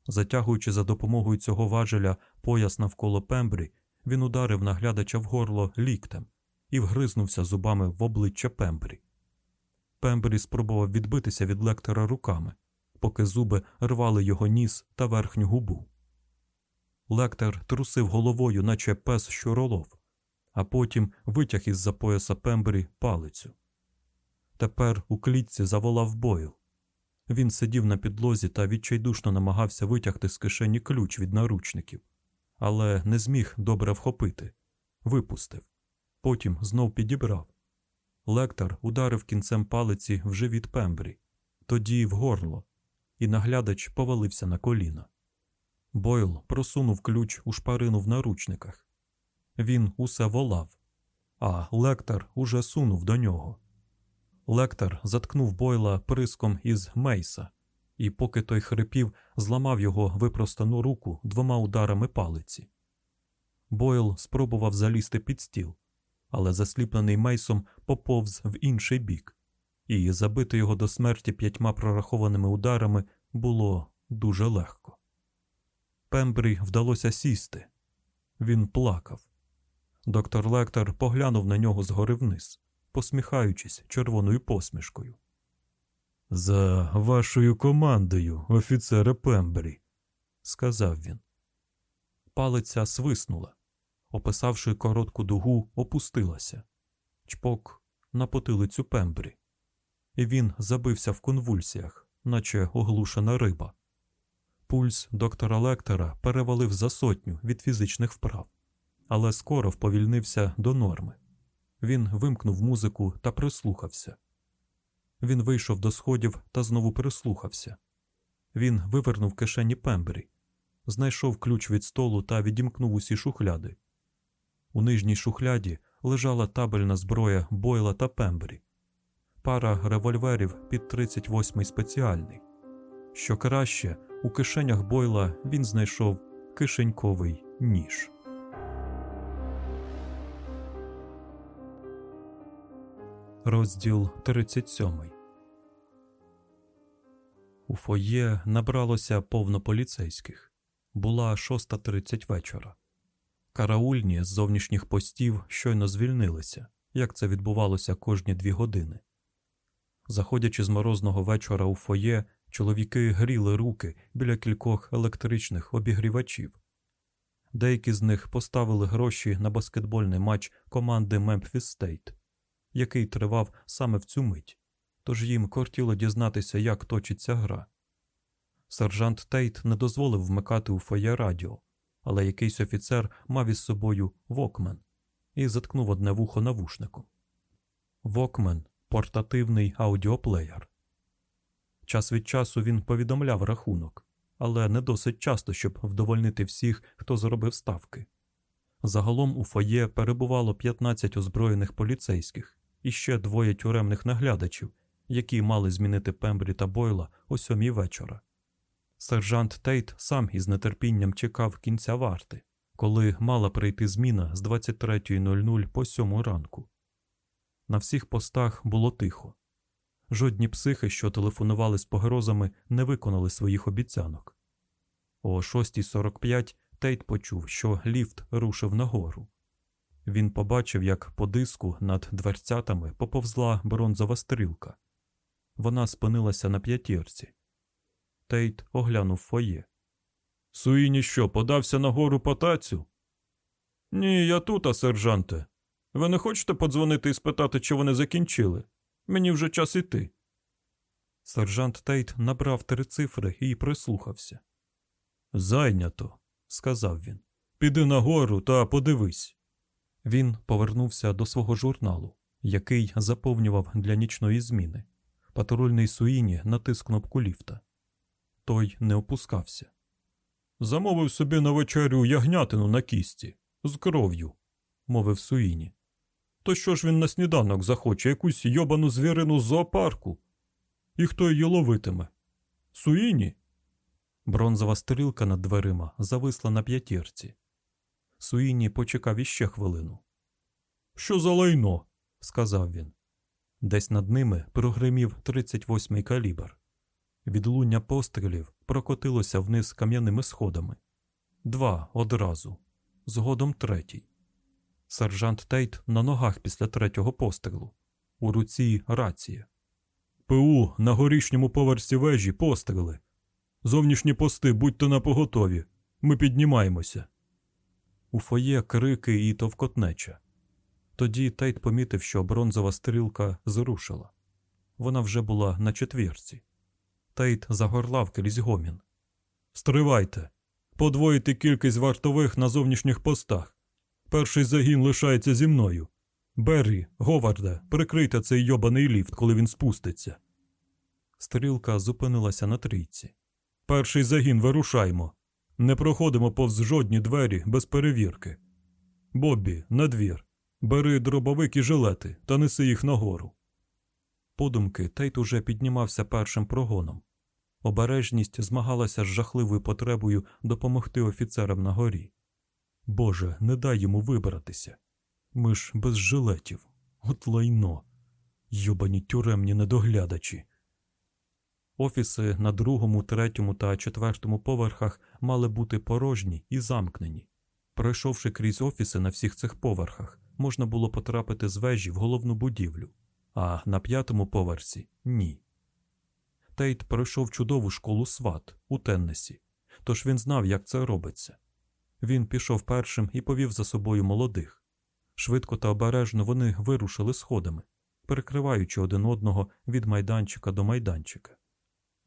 Затягуючи за допомогою цього важеля пояс навколо Пембрі, він ударив наглядача в горло ліктем і вгризнувся зубами в обличчя Пембрі. Пембрі спробував відбитися від лектора руками, поки зуби рвали його ніс та верхню губу. Лектор трусив головою, наче пес щуролов, а потім витяг із за пояса Пембрі палицю. Тепер у клітці заволав Бойл. Він сидів на підлозі та відчайдушно намагався витягти з кишені ключ від наручників, але не зміг добре вхопити, випустив. Потім знов підібрав. Лектор ударив кінцем палиці в живіт Пембрі, тоді в горло, і наглядач повалився на коліна. Бойл просунув ключ у шпарину в наручниках. Він усе волав, а лектор уже сунув до нього. Лектор заткнув Бойла приском із Мейса, і, поки той хрипів, зламав його випростану руку двома ударами палиці. Бойл спробував залізти під стіл, але засліплений Мейсом поповз в інший бік, і забити його до смерті п'ятьма прорахованими ударами було дуже легко. Пембрі вдалося сісти. Він плакав. Доктор Лектор поглянув на нього згори вниз посміхаючись червоною посмішкою. За вашою командою, офіцере Пембрі, сказав він. Палиця свиснула, описавши коротку дугу, опустилася, чпок на потилицю Пембрі, і він забився в конвульсіях, наче оглушена риба. Пульс доктора Лектора перевалив за сотню від фізичних вправ, але скоро вповільнився до норми. Він вимкнув музику та прислухався. Він вийшов до сходів та знову прислухався. Він вивернув кишені Пембрі, знайшов ключ від столу та відімкнув усі шухляди. У нижній шухляді лежала табельна зброя Бойла та Пембрі, пара револьверів під 38-й спеціальний. Що краще, у кишенях Бойла він знайшов кишеньковий ніж. Розділ 37 У фоє набралося повно поліцейських. Була 6.30 вечора. Караульні з зовнішніх постів щойно звільнилися, як це відбувалося кожні дві години. Заходячи з морозного вечора у фоє, чоловіки гріли руки біля кількох електричних обігрівачів. Деякі з них поставили гроші на баскетбольний матч команди Мемфіс Стейт який тривав саме в цю мить, тож їм кортіло дізнатися, як точиться гра. Сержант Тейт не дозволив вмикати у фоє радіо, але якийсь офіцер мав із собою вокмен і заткнув одне вухо навушником. Вокмен портативний аудіоплеєр. Час від часу він повідомляв рахунок, але не досить часто, щоб вдовольнити всіх, хто зробив ставки. Загалом у фоє перебувало 15 озброєних поліцейських, і ще двоє тюремних наглядачів, які мали змінити Пембрі та Бойла о сьомій вечора. Сержант Тейт сам із нетерпінням чекав кінця варти, коли мала прийти зміна з 23.00 по 7 ранку. На всіх постах було тихо. Жодні психи, що телефонували з погрозами, не виконали своїх обіцянок. О 6.45 Тейт почув, що ліфт рушив нагору. Він побачив, як по диску над дверцятами поповзла бронзова стрілка. Вона спинилася на п'ятірці. Тейт оглянув фоє. Суїні що, подався нагору по тацю? Ні, я тут, а сержанте. Ви не хочете подзвонити і спитати, чи вони закінчили? Мені вже час іти. Сержант Тейт набрав три цифри і прислухався. Зайнято, сказав він. Піди нагору та подивись. Він повернувся до свого журналу, який заповнював для нічної зміни. Патрульний Суїні натис кнопку ліфта. Той не опускався. Замовив собі на вечерю ягнятину на кісті з кров'ю, мовив Суїні. То що ж він на сніданок захоче якусь йобану звірину з зоопарку? І хто її ловитиме? Суїні? Бронзова стрілка над дверима зависла на п'ятірці. Суїні почекав іще хвилину. Що за лайно? сказав він. Десь над ними прогримів 38-й калібр. Відлуння пострілів прокотилося вниз кам'яними сходами. Два одразу, згодом третій. Сержант Тейт на ногах після третього пострілу. У руці рація. ПУ на горішньому поверсі вежі постріли. Зовнішні пости, будьте на поготові. Ми піднімаємося. У фоє крики і товкотнеча. Тоді Тейт помітив, що бронзова стрілка зрушила. Вона вже була на четвірці. Тейт загорлав крізь гомін. Стривайте. Подвоїти кількість вартових на зовнішніх постах. Перший загін лишається зі мною. Беррі, Говарде, прикрийте цей йобаний ліфт, коли він спуститься. Стрілка зупинилася на трійці. Перший загін вирушаймо. Не проходимо повз жодні двері без перевірки. Боббі, на двір. Бери дробовик і жилети та неси їх нагору. Подумки Тейт уже піднімався першим прогоном. Обережність змагалася з жахливою потребою допомогти офіцерам на горі. Боже, не дай йому вибратися. Ми ж без жилетів. От лайно. Йобані тюремні недоглядачі. Офіси на другому, третьому та четвертому поверхах мали бути порожні і замкнені. Пройшовши крізь офіси на всіх цих поверхах, можна було потрапити з вежі в головну будівлю, а на п'ятому поверсі ні. Тейт пройшов чудову школу сват у Теннесі, тож він знав, як це робиться. Він пішов першим і повів за собою молодих. Швидко та обережно вони вирушили сходами, перекриваючи один одного від майданчика до майданчика.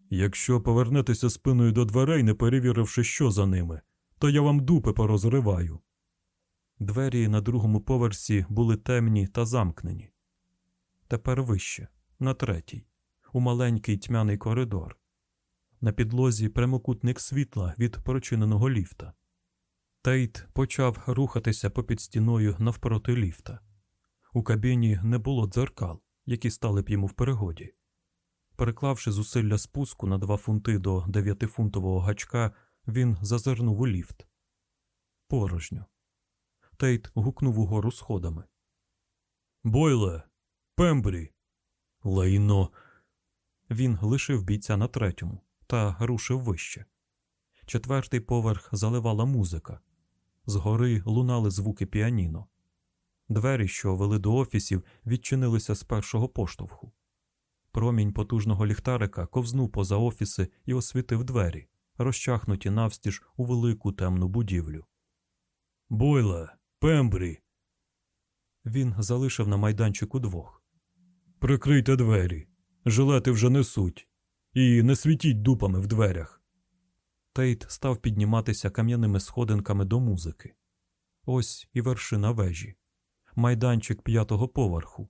Якщо повернетеся спиною до дверей, не перевіривши, що за ними, то я вам дупи порозриваю. Двері на другому поверсі були темні та замкнені. Тепер вище, на третій, у маленький тьмяний коридор. На підлозі прямокутник світла від прочиненого ліфта. Тейт почав рухатися попід стіною навпроти ліфта. У кабіні не було дзеркал, які стали б йому в перегоді. Переклавши зусилля спуску на два фунти до дев'ятифунтового гачка, він зазирнув у ліфт. Порожньо. Тейт гукнув угору сходами. Бойле, Пембрі. Лайно. Він лишив бійця на третьому та рушив вище. Четвертий поверх заливала музика. Згори лунали звуки піаніно. Двері, що вели до офісів, відчинилися з першого поштовху. Промінь потужного ліхтарика ковзнув поза офіси і освітив двері, розчахнуті навстіж у велику темну будівлю. Бойле, Пембрі. Він залишив на майданчику двох. Прикрийте двері. Жилети вже несуть. І не світіть дупами в дверях. Тейт став підніматися кам'яними сходинками до музики. Ось і вершина вежі, майданчик п'ятого поверху.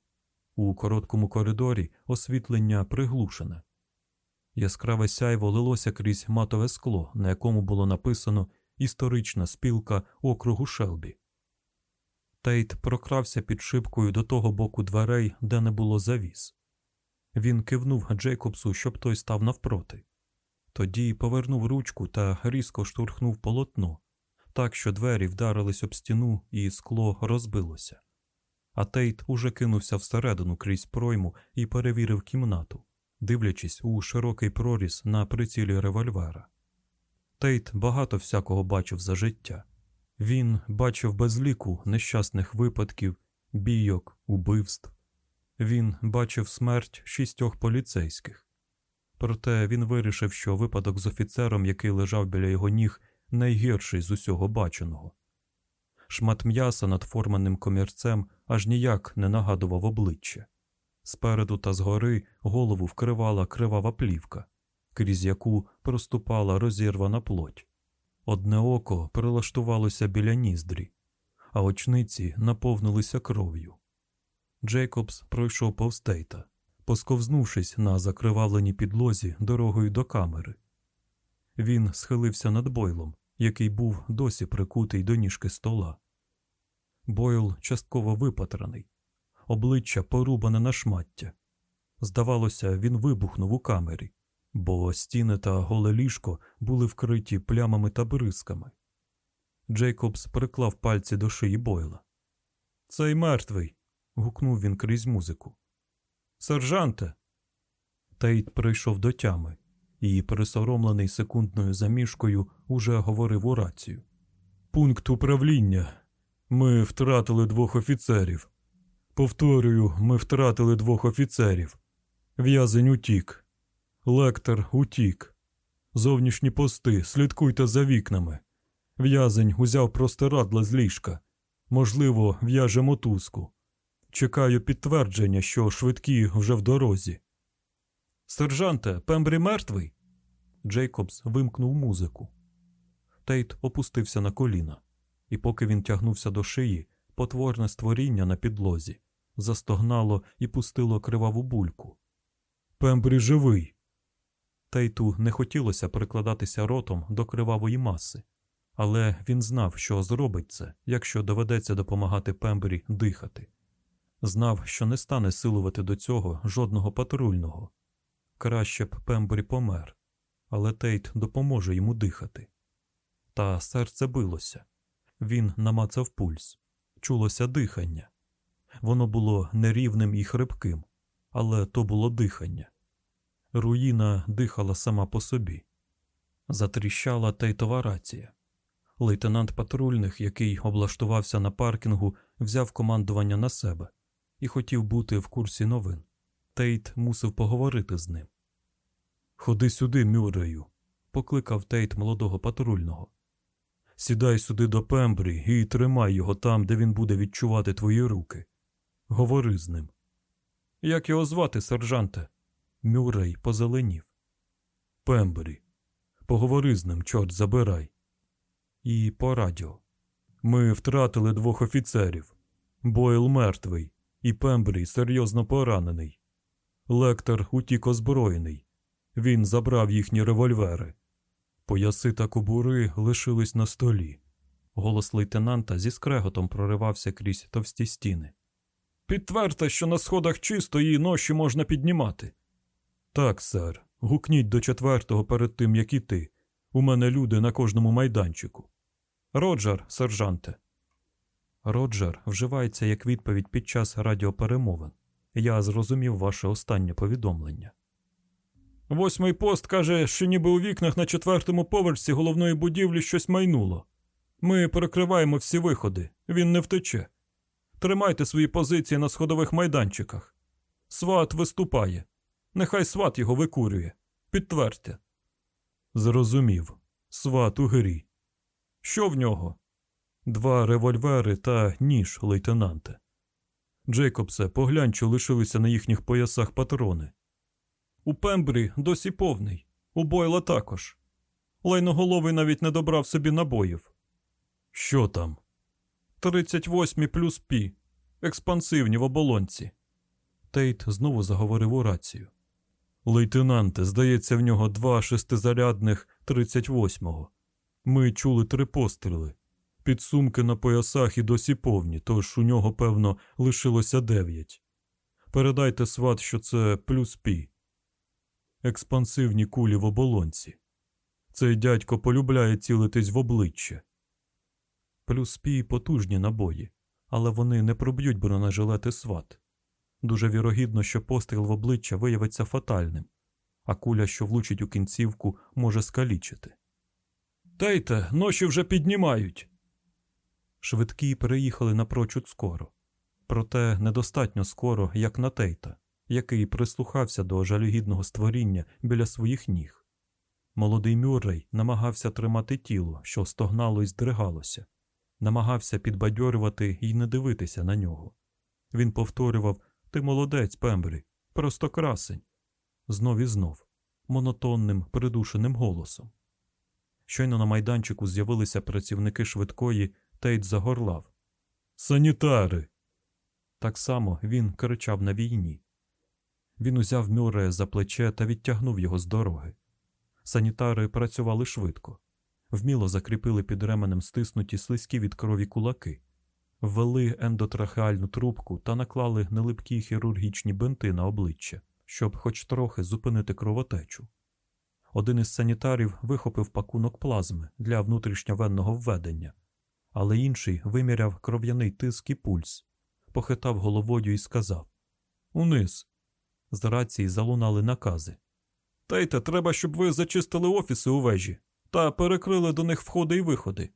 У короткому коридорі освітлення приглушене. Яскраве сяйво лилося крізь матове скло, на якому було написано Історична спілка округу Шелбі. Тейт прокрався під шибкою до того боку дверей, де не було завіс. Він кивнув Джейкобсу, щоб той став навпроти. Тоді повернув ручку та різко штурхнув полотно, так що двері вдарились об стіну і скло розбилося. А Тейт уже кинувся всередину крізь пройму і перевірив кімнату, дивлячись у широкий проріз на прицілі револьвера. Тейт багато всякого бачив за життя. Він бачив безліку нещасних випадків, бійок, убивств. Він бачив смерть шістьох поліцейських. Проте він вирішив, що випадок з офіцером, який лежав біля його ніг, найгірший з усього баченого. Шмат м'яса над форманим комірцем аж ніяк не нагадував обличчя. Спереду та згори голову вкривала кривава плівка, крізь яку проступала розірвана плоть. Одне око прилаштувалося біля ніздрі, а очниці наповнилися кров'ю. Джейкобс пройшов повз Тейта, посковзнувшись на закривавленій підлозі дорогою до камери. Він схилився над Бойлом, який був досі прикутий до ніжки стола. Бойл частково випатраний, обличчя порубане на шмаття. Здавалося, він вибухнув у камері, бо стіни та голе ліжко були вкриті плямами та бризками. Джейкобс приклав пальці до шиї Бойла. Цей мертвий. Гукнув він крізь музику. Сержанте. Тейт прийшов до тями і, пересоромлений секундною замішкою, уже говорив у рацію. Пункт управління. Ми втратили двох офіцерів. Повторюю, ми втратили двох офіцерів. В'язень утік. Лектор утік. Зовнішні пости, слідкуйте за вікнами. В'язень узяв простирадла з ліжка. Можливо, в'яже мотузку. Чекаю підтвердження, що швидкі вже в дорозі. Сержанте, Пембрі мертвий. Джейкобс вимкнув музику. Тейт опустився на коліна, і поки він тягнувся до шиї, потворне створіння на підлозі застогнало і пустило криваву бульку. Пембрі живий. Тейту не хотілося прикладатися ротом до кривавої маси, але він знав, що зробить це, якщо доведеться допомагати Пембрі дихати. Знав, що не стане силувати до цього жодного патрульного. Краще б Пембрі помер, але Тейт допоможе йому дихати. Та серце билося. Він намацав пульс, чулося дихання. Воно було нерівним і хрипким, але то було дихання. Руїна дихала сама по собі. Затріщала Тейтова рація. Лейтенант патрульних, який облаштувався на паркінгу, взяв командування на себе і хотів бути в курсі новин. Тейт мусив поговорити з ним. Ходи сюди, Мюррею, покликав Тейт молодого патрульного. Сідай сюди до Пембрі і тримай його там, де він буде відчувати твої руки. Говори з ним. Як його звати, сержанте? Мюррей позеленів. Пембрі. Поговори з ним, чорт забирай. І по радіо. Ми втратили двох офіцерів. Бойл мертвий, і Пембрі серйозно поранений. Лектор утік озброєний. Він забрав їхні револьвери. Пояси та кобури лишились на столі. Голос лейтенанта зі скреготом проривався крізь товсті стіни. Підтвердьте, що на сходах чисто її ноші можна піднімати. Так, сер. Гукніть до четвертого перед тим, як іти. У мене люди на кожному майданчику. Роджер, сержанте. Роджер вживається як відповідь під час радіоперемовин. Я зрозумів ваше останнє повідомлення. Восьмий пост каже, що ніби у вікнах на четвертому поверсі головної будівлі щось майнуло. Ми перекриваємо всі виходи, він не втече. Тримайте свої позиції на сходових майданчиках. Сват виступає. Нехай сват його викурює. Підтвердьте. Зрозумів. Сват у грі. Що в нього? Два револьвери та ніж, лейтенанте. Джейкобсе, поглянь, що лишилися на їхніх поясах патрони. У Пембрі досі повний, у Бойла також. Лайноголовий навіть не добрав собі набоїв. Що там? 38 плюс пі. Експансивні в оболонці. Тейт знову заговорив у рацію. Лейтенанте, здається, в нього два шестизарядних 38-го. Ми чули три постріли. Підсумки на поясах і досі повні, тож у нього, певно, лишилося дев'ять. Передайте сват, що це плюс пі. Експансивні кулі в оболонці. Цей дядько полюбляє цілитись в обличчя. Плюс пі потужні набої, але вони не проб'ють бронежилети сват. Дуже вірогідно, що постріл в обличчя виявиться фатальним, а куля, що влучить у кінцівку, може скалічити. Тейте, ноші вже піднімають. Швидкі переїхали напрочуд скоро, проте недостатньо скоро, як на Тейта, який прислухався до жалюгідного створіння біля своїх ніг. Молодий Мюррей намагався тримати тіло, що стогнало і здригалося, намагався підбадьорювати і не дивитися на нього. Він повторював Ти молодець, Пембрі, просто красень. Знов і знов, монотонним, придушеним голосом. Щойно на майданчику з'явилися працівники швидкої, Тейт загорлав. Санітари. Так само він кричав на війні. Він узяв Мюррея за плече та відтягнув його з дороги. Санітари працювали швидко, вміло закріпили під ременем стиснуті слизькі від крові кулаки, ввели ендотрахеальну трубку та наклали нелипкі хірургічні бинти на обличчя, щоб хоч трохи зупинити кровотечу. Один із санітарів вихопив пакунок плазми для внутрішньовенного введення, але інший виміряв кров'яний тиск і пульс, похитав головою і сказав Униз. З рації залунали накази. Тейте, треба, щоб ви зачистили офіси у вежі та перекрили до них входи і виходи.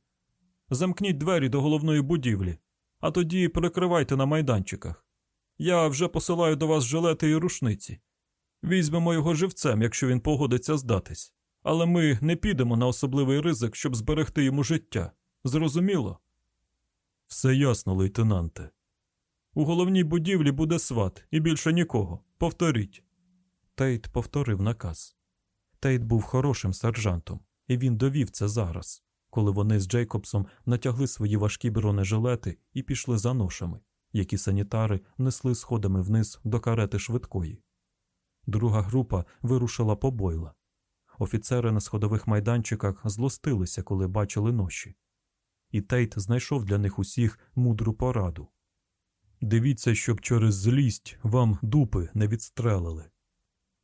Замкніть двері до головної будівлі, а тоді прикривайте на майданчиках. Я вже посилаю до вас жилети і рушниці. Візьмемо його живцем, якщо він погодиться здатись. Але ми не підемо на особливий ризик, щоб зберегти йому життя. Зрозуміло? Все ясно, лейтенанте. У головній будівлі буде сват і більше нікого. Повторіть. Тейт повторив наказ. Тейт був хорошим сержантом, і він довів це зараз, коли вони з Джейкобсом натягли свої важкі бронежилети і пішли за ношами, які санітари несли сходами вниз до карети швидкої. Друга група вирушила по бойла. Офіцери на сходових майданчиках злостилися, коли бачили ноші. І Тейт знайшов для них усіх мудру пораду. Дивіться, щоб через злість вам дупи не відстрелили.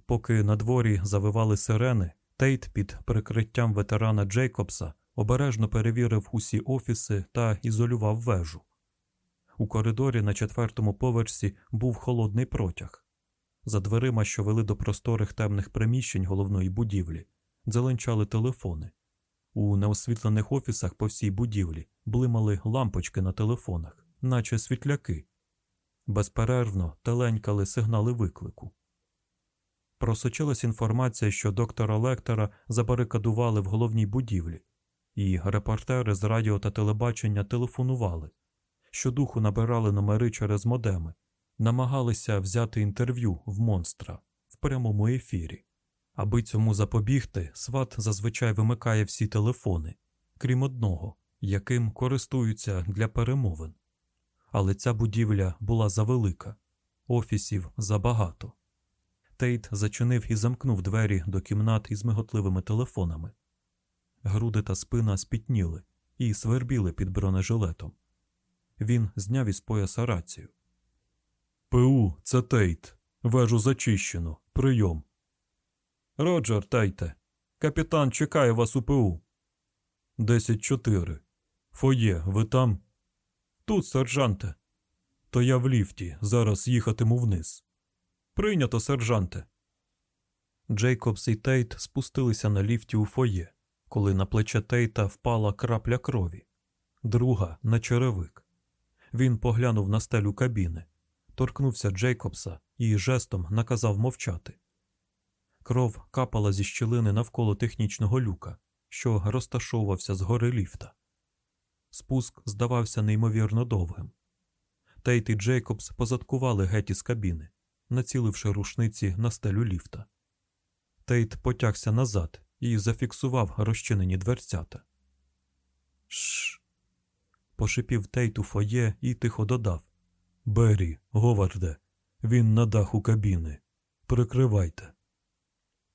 Поки на дворі завивали сирени, Тейт під прикриттям ветерана Джейкобса обережно перевірив усі офіси та ізолював вежу. У коридорі на четвертому поверсі був холодний протяг. За дверима, що вели до просторих темних приміщень головної будівлі, дзеленчали телефони. У неосвітлених офісах по всій будівлі блимали лампочки на телефонах, наче світляки. Безперервно теленькали сигнали виклику. Просочилась інформація, що доктора Лектора забарикадували в головній будівлі, і репортери з радіо та телебачення телефонували, щодуху набирали номери через модеми, намагалися взяти інтерв'ю в монстра в прямому ефірі. Аби цьому запобігти, сват зазвичай вимикає всі телефони, крім одного, яким користуються для перемовин. Але ця будівля була завелика, офісів забагато. Тейт зачинив і замкнув двері до кімнат із миготливими телефонами. Груди та спина спітніли і свербіли під бронежилетом. Він зняв із пояса рацію. ПУ, це Тейт. Вежу зачищено. Прийом. Роджер, Тейте. Капітан чекає вас у ПУ. Десять чотири. Фоє, ви там? Тут, сержанте. То я в ліфті. Зараз їхатиму вниз. Прийнято, сержанте. Джейкобс і Тейт спустилися на ліфті у фоє, коли на плече Тейта впала крапля крові, друга на черевик. Він поглянув на стелю кабіни, торкнувся Джейкобса і жестом наказав мовчати. Кров капала зі щілини навколо технічного люка, що розташовувався згори ліфта. Спуск здавався неймовірно довгим. Тейт і Джейкобс позадкували геть із кабіни, націливши рушниці на стелю ліфта. Тейт потягся назад і зафіксував розчинені дверцята. Шш. пошипів Тейт у фоє і тихо додав Беррі, Говарде, він на даху кабіни. Прикривайте.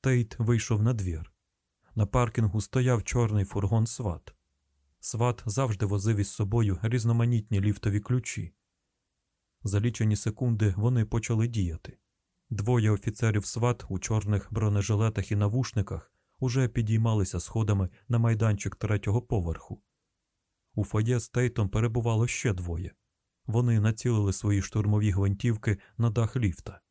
Тейт вийшов на двір. На паркінгу стояв чорний фургон сват. Сват завжди возив із собою різноманітні ліфтові ключі. За лічені секунди вони почали діяти. Двоє офіцерів сват у чорних бронежилетах і навушниках уже підіймалися сходами на майданчик третього поверху. У фоє з Тейтом перебувало ще двоє. Вони націлили свої штурмові гвинтівки на дах ліфта.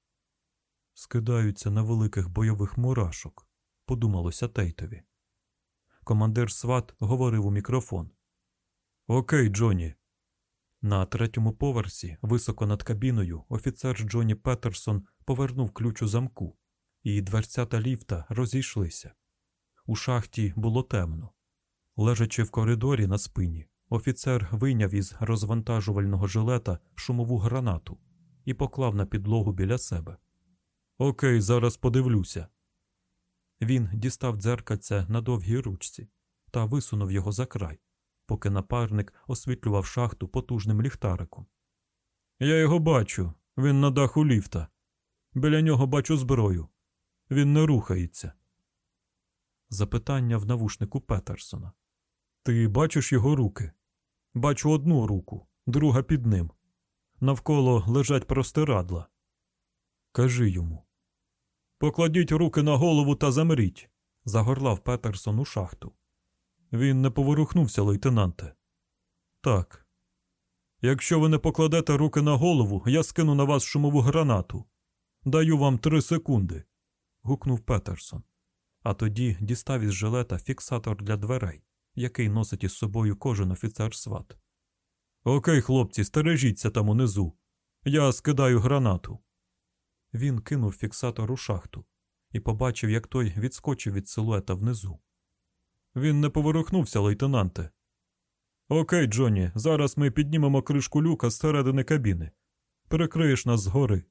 Скидаються на великих бойових мурашок, подумалося Тейтові. Командир сват говорив у мікрофон. Окей, Джоні, На третьому поверсі, високо над кабіною, офіцер Джонні Петерсон повернув ключ у замку, і дверцята ліфта розійшлися. У шахті було темно. Лежачи в коридорі на спині, офіцер вийняв із розвантажувального жилета шумову гранату і поклав на підлогу біля себе. Окей, зараз подивлюся. Він дістав дзеркальце на довгій ручці та висунув його за край, поки напарник освітлював шахту потужним ліхтариком. Я його бачу. Він на даху ліфта. Біля нього бачу зброю. Він не рухається. Запитання в навушнику Петерсона. Ти бачиш його руки? Бачу одну руку, друга під ним. Навколо лежать простирадла. Кажи йому. Покладіть руки на голову та замріть, загорлав Петерсон у шахту. Він не поворухнувся, лейтенанте. Так. Якщо ви не покладете руки на голову, я скину на вас шумову гранату. Даю вам три секунди. гукнув Петерсон. А тоді дістав із жилета фіксатор для дверей, який носить із собою кожен офіцер сват. Окей, хлопці, стережіться там унизу. Я скидаю гранату. Він кинув фіксатор у шахту і побачив, як той відскочив від силуета внизу. Він не поворухнувся, лейтенанте. Окей, Джонні, зараз ми піднімемо кришку люка зсередини кабіни. Перекриєш нас згори.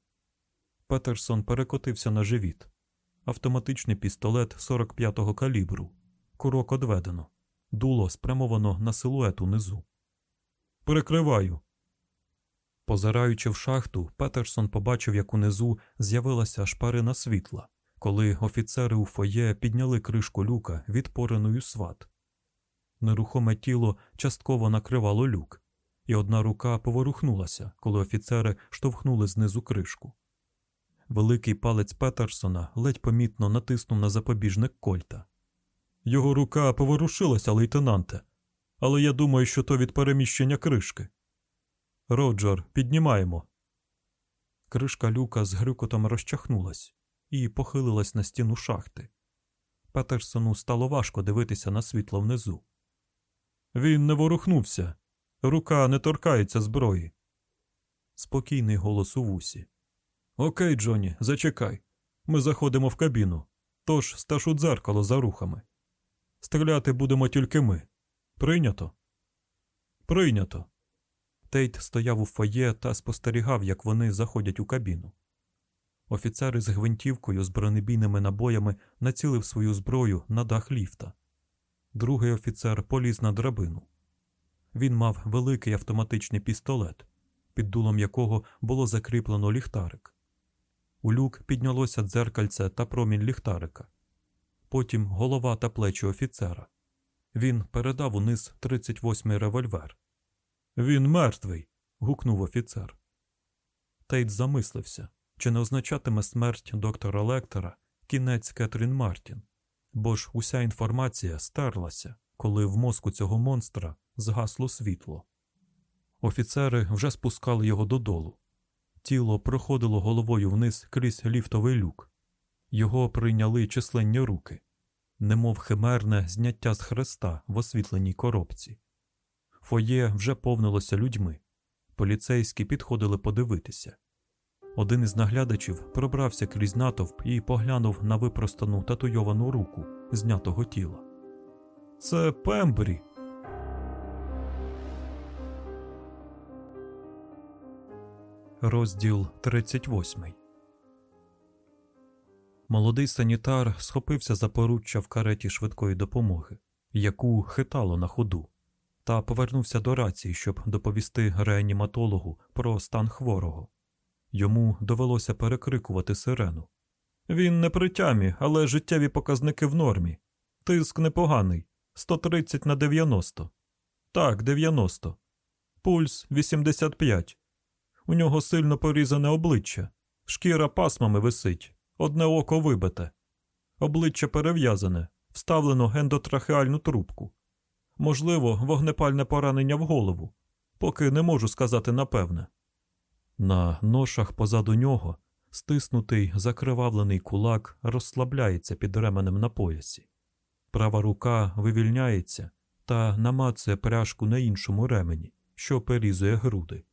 Петерсон перекотився на живіт. Автоматичний пістолет 45-го калібру. Курок одведено. Дуло спрямовано на силует унизу. Перекриваю. Позираючи в шахту, Петерсон побачив, як унизу з'явилася шпарина світла, коли офіцери у фоє підняли кришку люка відпореною сват. Нерухоме тіло частково накривало люк, і одна рука поворухнулася, коли офіцери штовхнули знизу кришку. Великий палець Петерсона ледь помітно натиснув на запобіжник Кольта. Його рука поворушилася, лейтенанте, але я думаю, що то від переміщення кришки. Роджер, піднімаємо. Кришка люка з грюкотом розчахнулась і похилилась на стіну шахти. Петерсону стало важко дивитися на світло внизу. Він не ворухнувся. Рука не торкається зброї. Спокійний голос у вусі. Окей, Джоні, зачекай. Ми заходимо в кабіну. Тож стаж у дзеркало за рухами. Стріляти будемо тільки ми. Прийнято? Прийнято. Тейт стояв у фоє та спостерігав, як вони заходять у кабіну. Офіцер із гвинтівкою з бронебійними набоями націлив свою зброю на дах ліфта. Другий офіцер поліз на драбину. Він мав великий автоматичний пістолет, під дулом якого було закріплено ліхтарик. У люк піднялося дзеркальце та промінь ліхтарика. Потім голова та плечі офіцера. Він передав униз 38-й револьвер. Він мертвий. гукнув офіцер. Тейт замислився, чи не означатиме смерть доктора Лектора кінець Кетрін Мартін, бо ж уся інформація стерлася, коли в мозку цього монстра згасло світло. Офіцери вже спускали його додолу. Тіло проходило головою вниз крізь ліфтовий люк. Його прийняли численні руки, немов химерне зняття з хреста в освітленій коробці. Фоє вже повнилося людьми. Поліцейські підходили подивитися. Один із наглядачів пробрався крізь натовп і поглянув на випростану татуйовану руку знятого тіла. Це Пембрі. Розділ 38 Молодий санітар схопився за поруччя в кареті швидкої допомоги, яку хитало на ходу, та повернувся до рації, щоб доповісти реаніматологу про стан хворого. Йому довелося перекрикувати сирену. Він не при тямі, але життєві показники в нормі. Тиск непоганий 130 на 90. Так, 90. Пульс 85. У нього сильно порізане обличчя, шкіра пасмами висить, одне око вибите, обличчя перев'язане, вставлено ендотрахеальну трубку. Можливо, вогнепальне поранення в голову, поки не можу сказати напевне. На ношах позаду нього стиснутий закривавлений кулак розслабляється під ременем на поясі. Права рука вивільняється та намацує пряжку на іншому ремені, що перізує груди.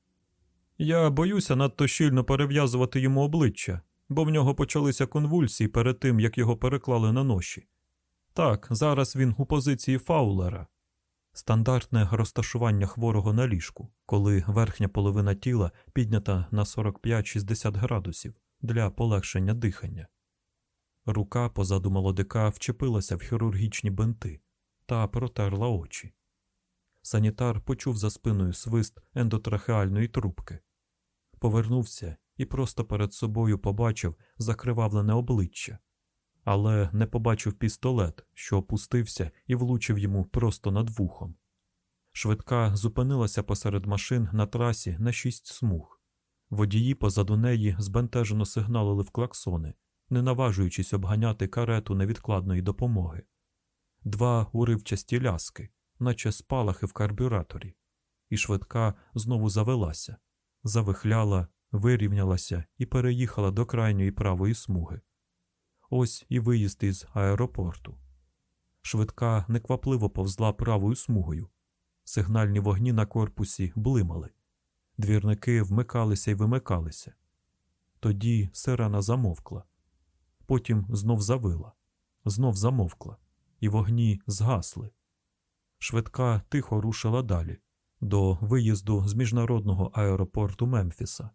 Я боюся надто щільно перев'язувати йому обличчя, бо в нього почалися конвульсії перед тим, як його переклали на ноші. Так, зараз він у позиції фаулера. Стандартне розташування хворого на ліжку, коли верхня половина тіла піднята на 45-60 градусів для полегшення дихання. Рука позаду молодика вчепилася в хірургічні бинти та протерла очі. Санітар почув за спиною свист ендотрахеальної трубки, повернувся і просто перед собою побачив закривавлене обличчя, але не побачив пістолет, що опустився і влучив йому просто над вухом. Швидка зупинилася посеред машин на трасі на шість смуг. Водії позаду неї збентежено сигналили в клаксони, не наважуючись обганяти карету невідкладної допомоги. Два уривчасті ляски, наче спалахи в карбюраторі, і швидка знову завелася, завихляла, вирівнялася і переїхала до крайньої правої смуги. Ось і виїзд із аеропорту. Швидка неквапливо повзла правою смугою. Сигнальні вогні на корпусі блимали. Двірники вмикалися і вимикалися. Тоді сирена замовкла. Потім знов завила, знов замовкла, і вогні згасли. Швидка тихо рушила далі, до виїзду з міжнародного аеропорту Мемфіса,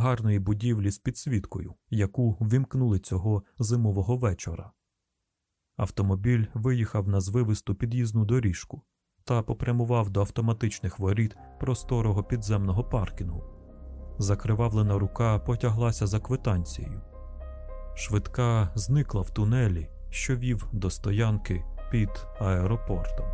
гарної будівлі з підсвіткою, яку вимкнули цього зимового вечора. Автомобіль виїхав на звивисту під'їзну доріжку та попрямував до автоматичних воріт просторого підземного паркінгу. Закривавлена рука потяглася за квитанцією. Швидка зникла в тунелі, що вів до стоянки під аеропортом.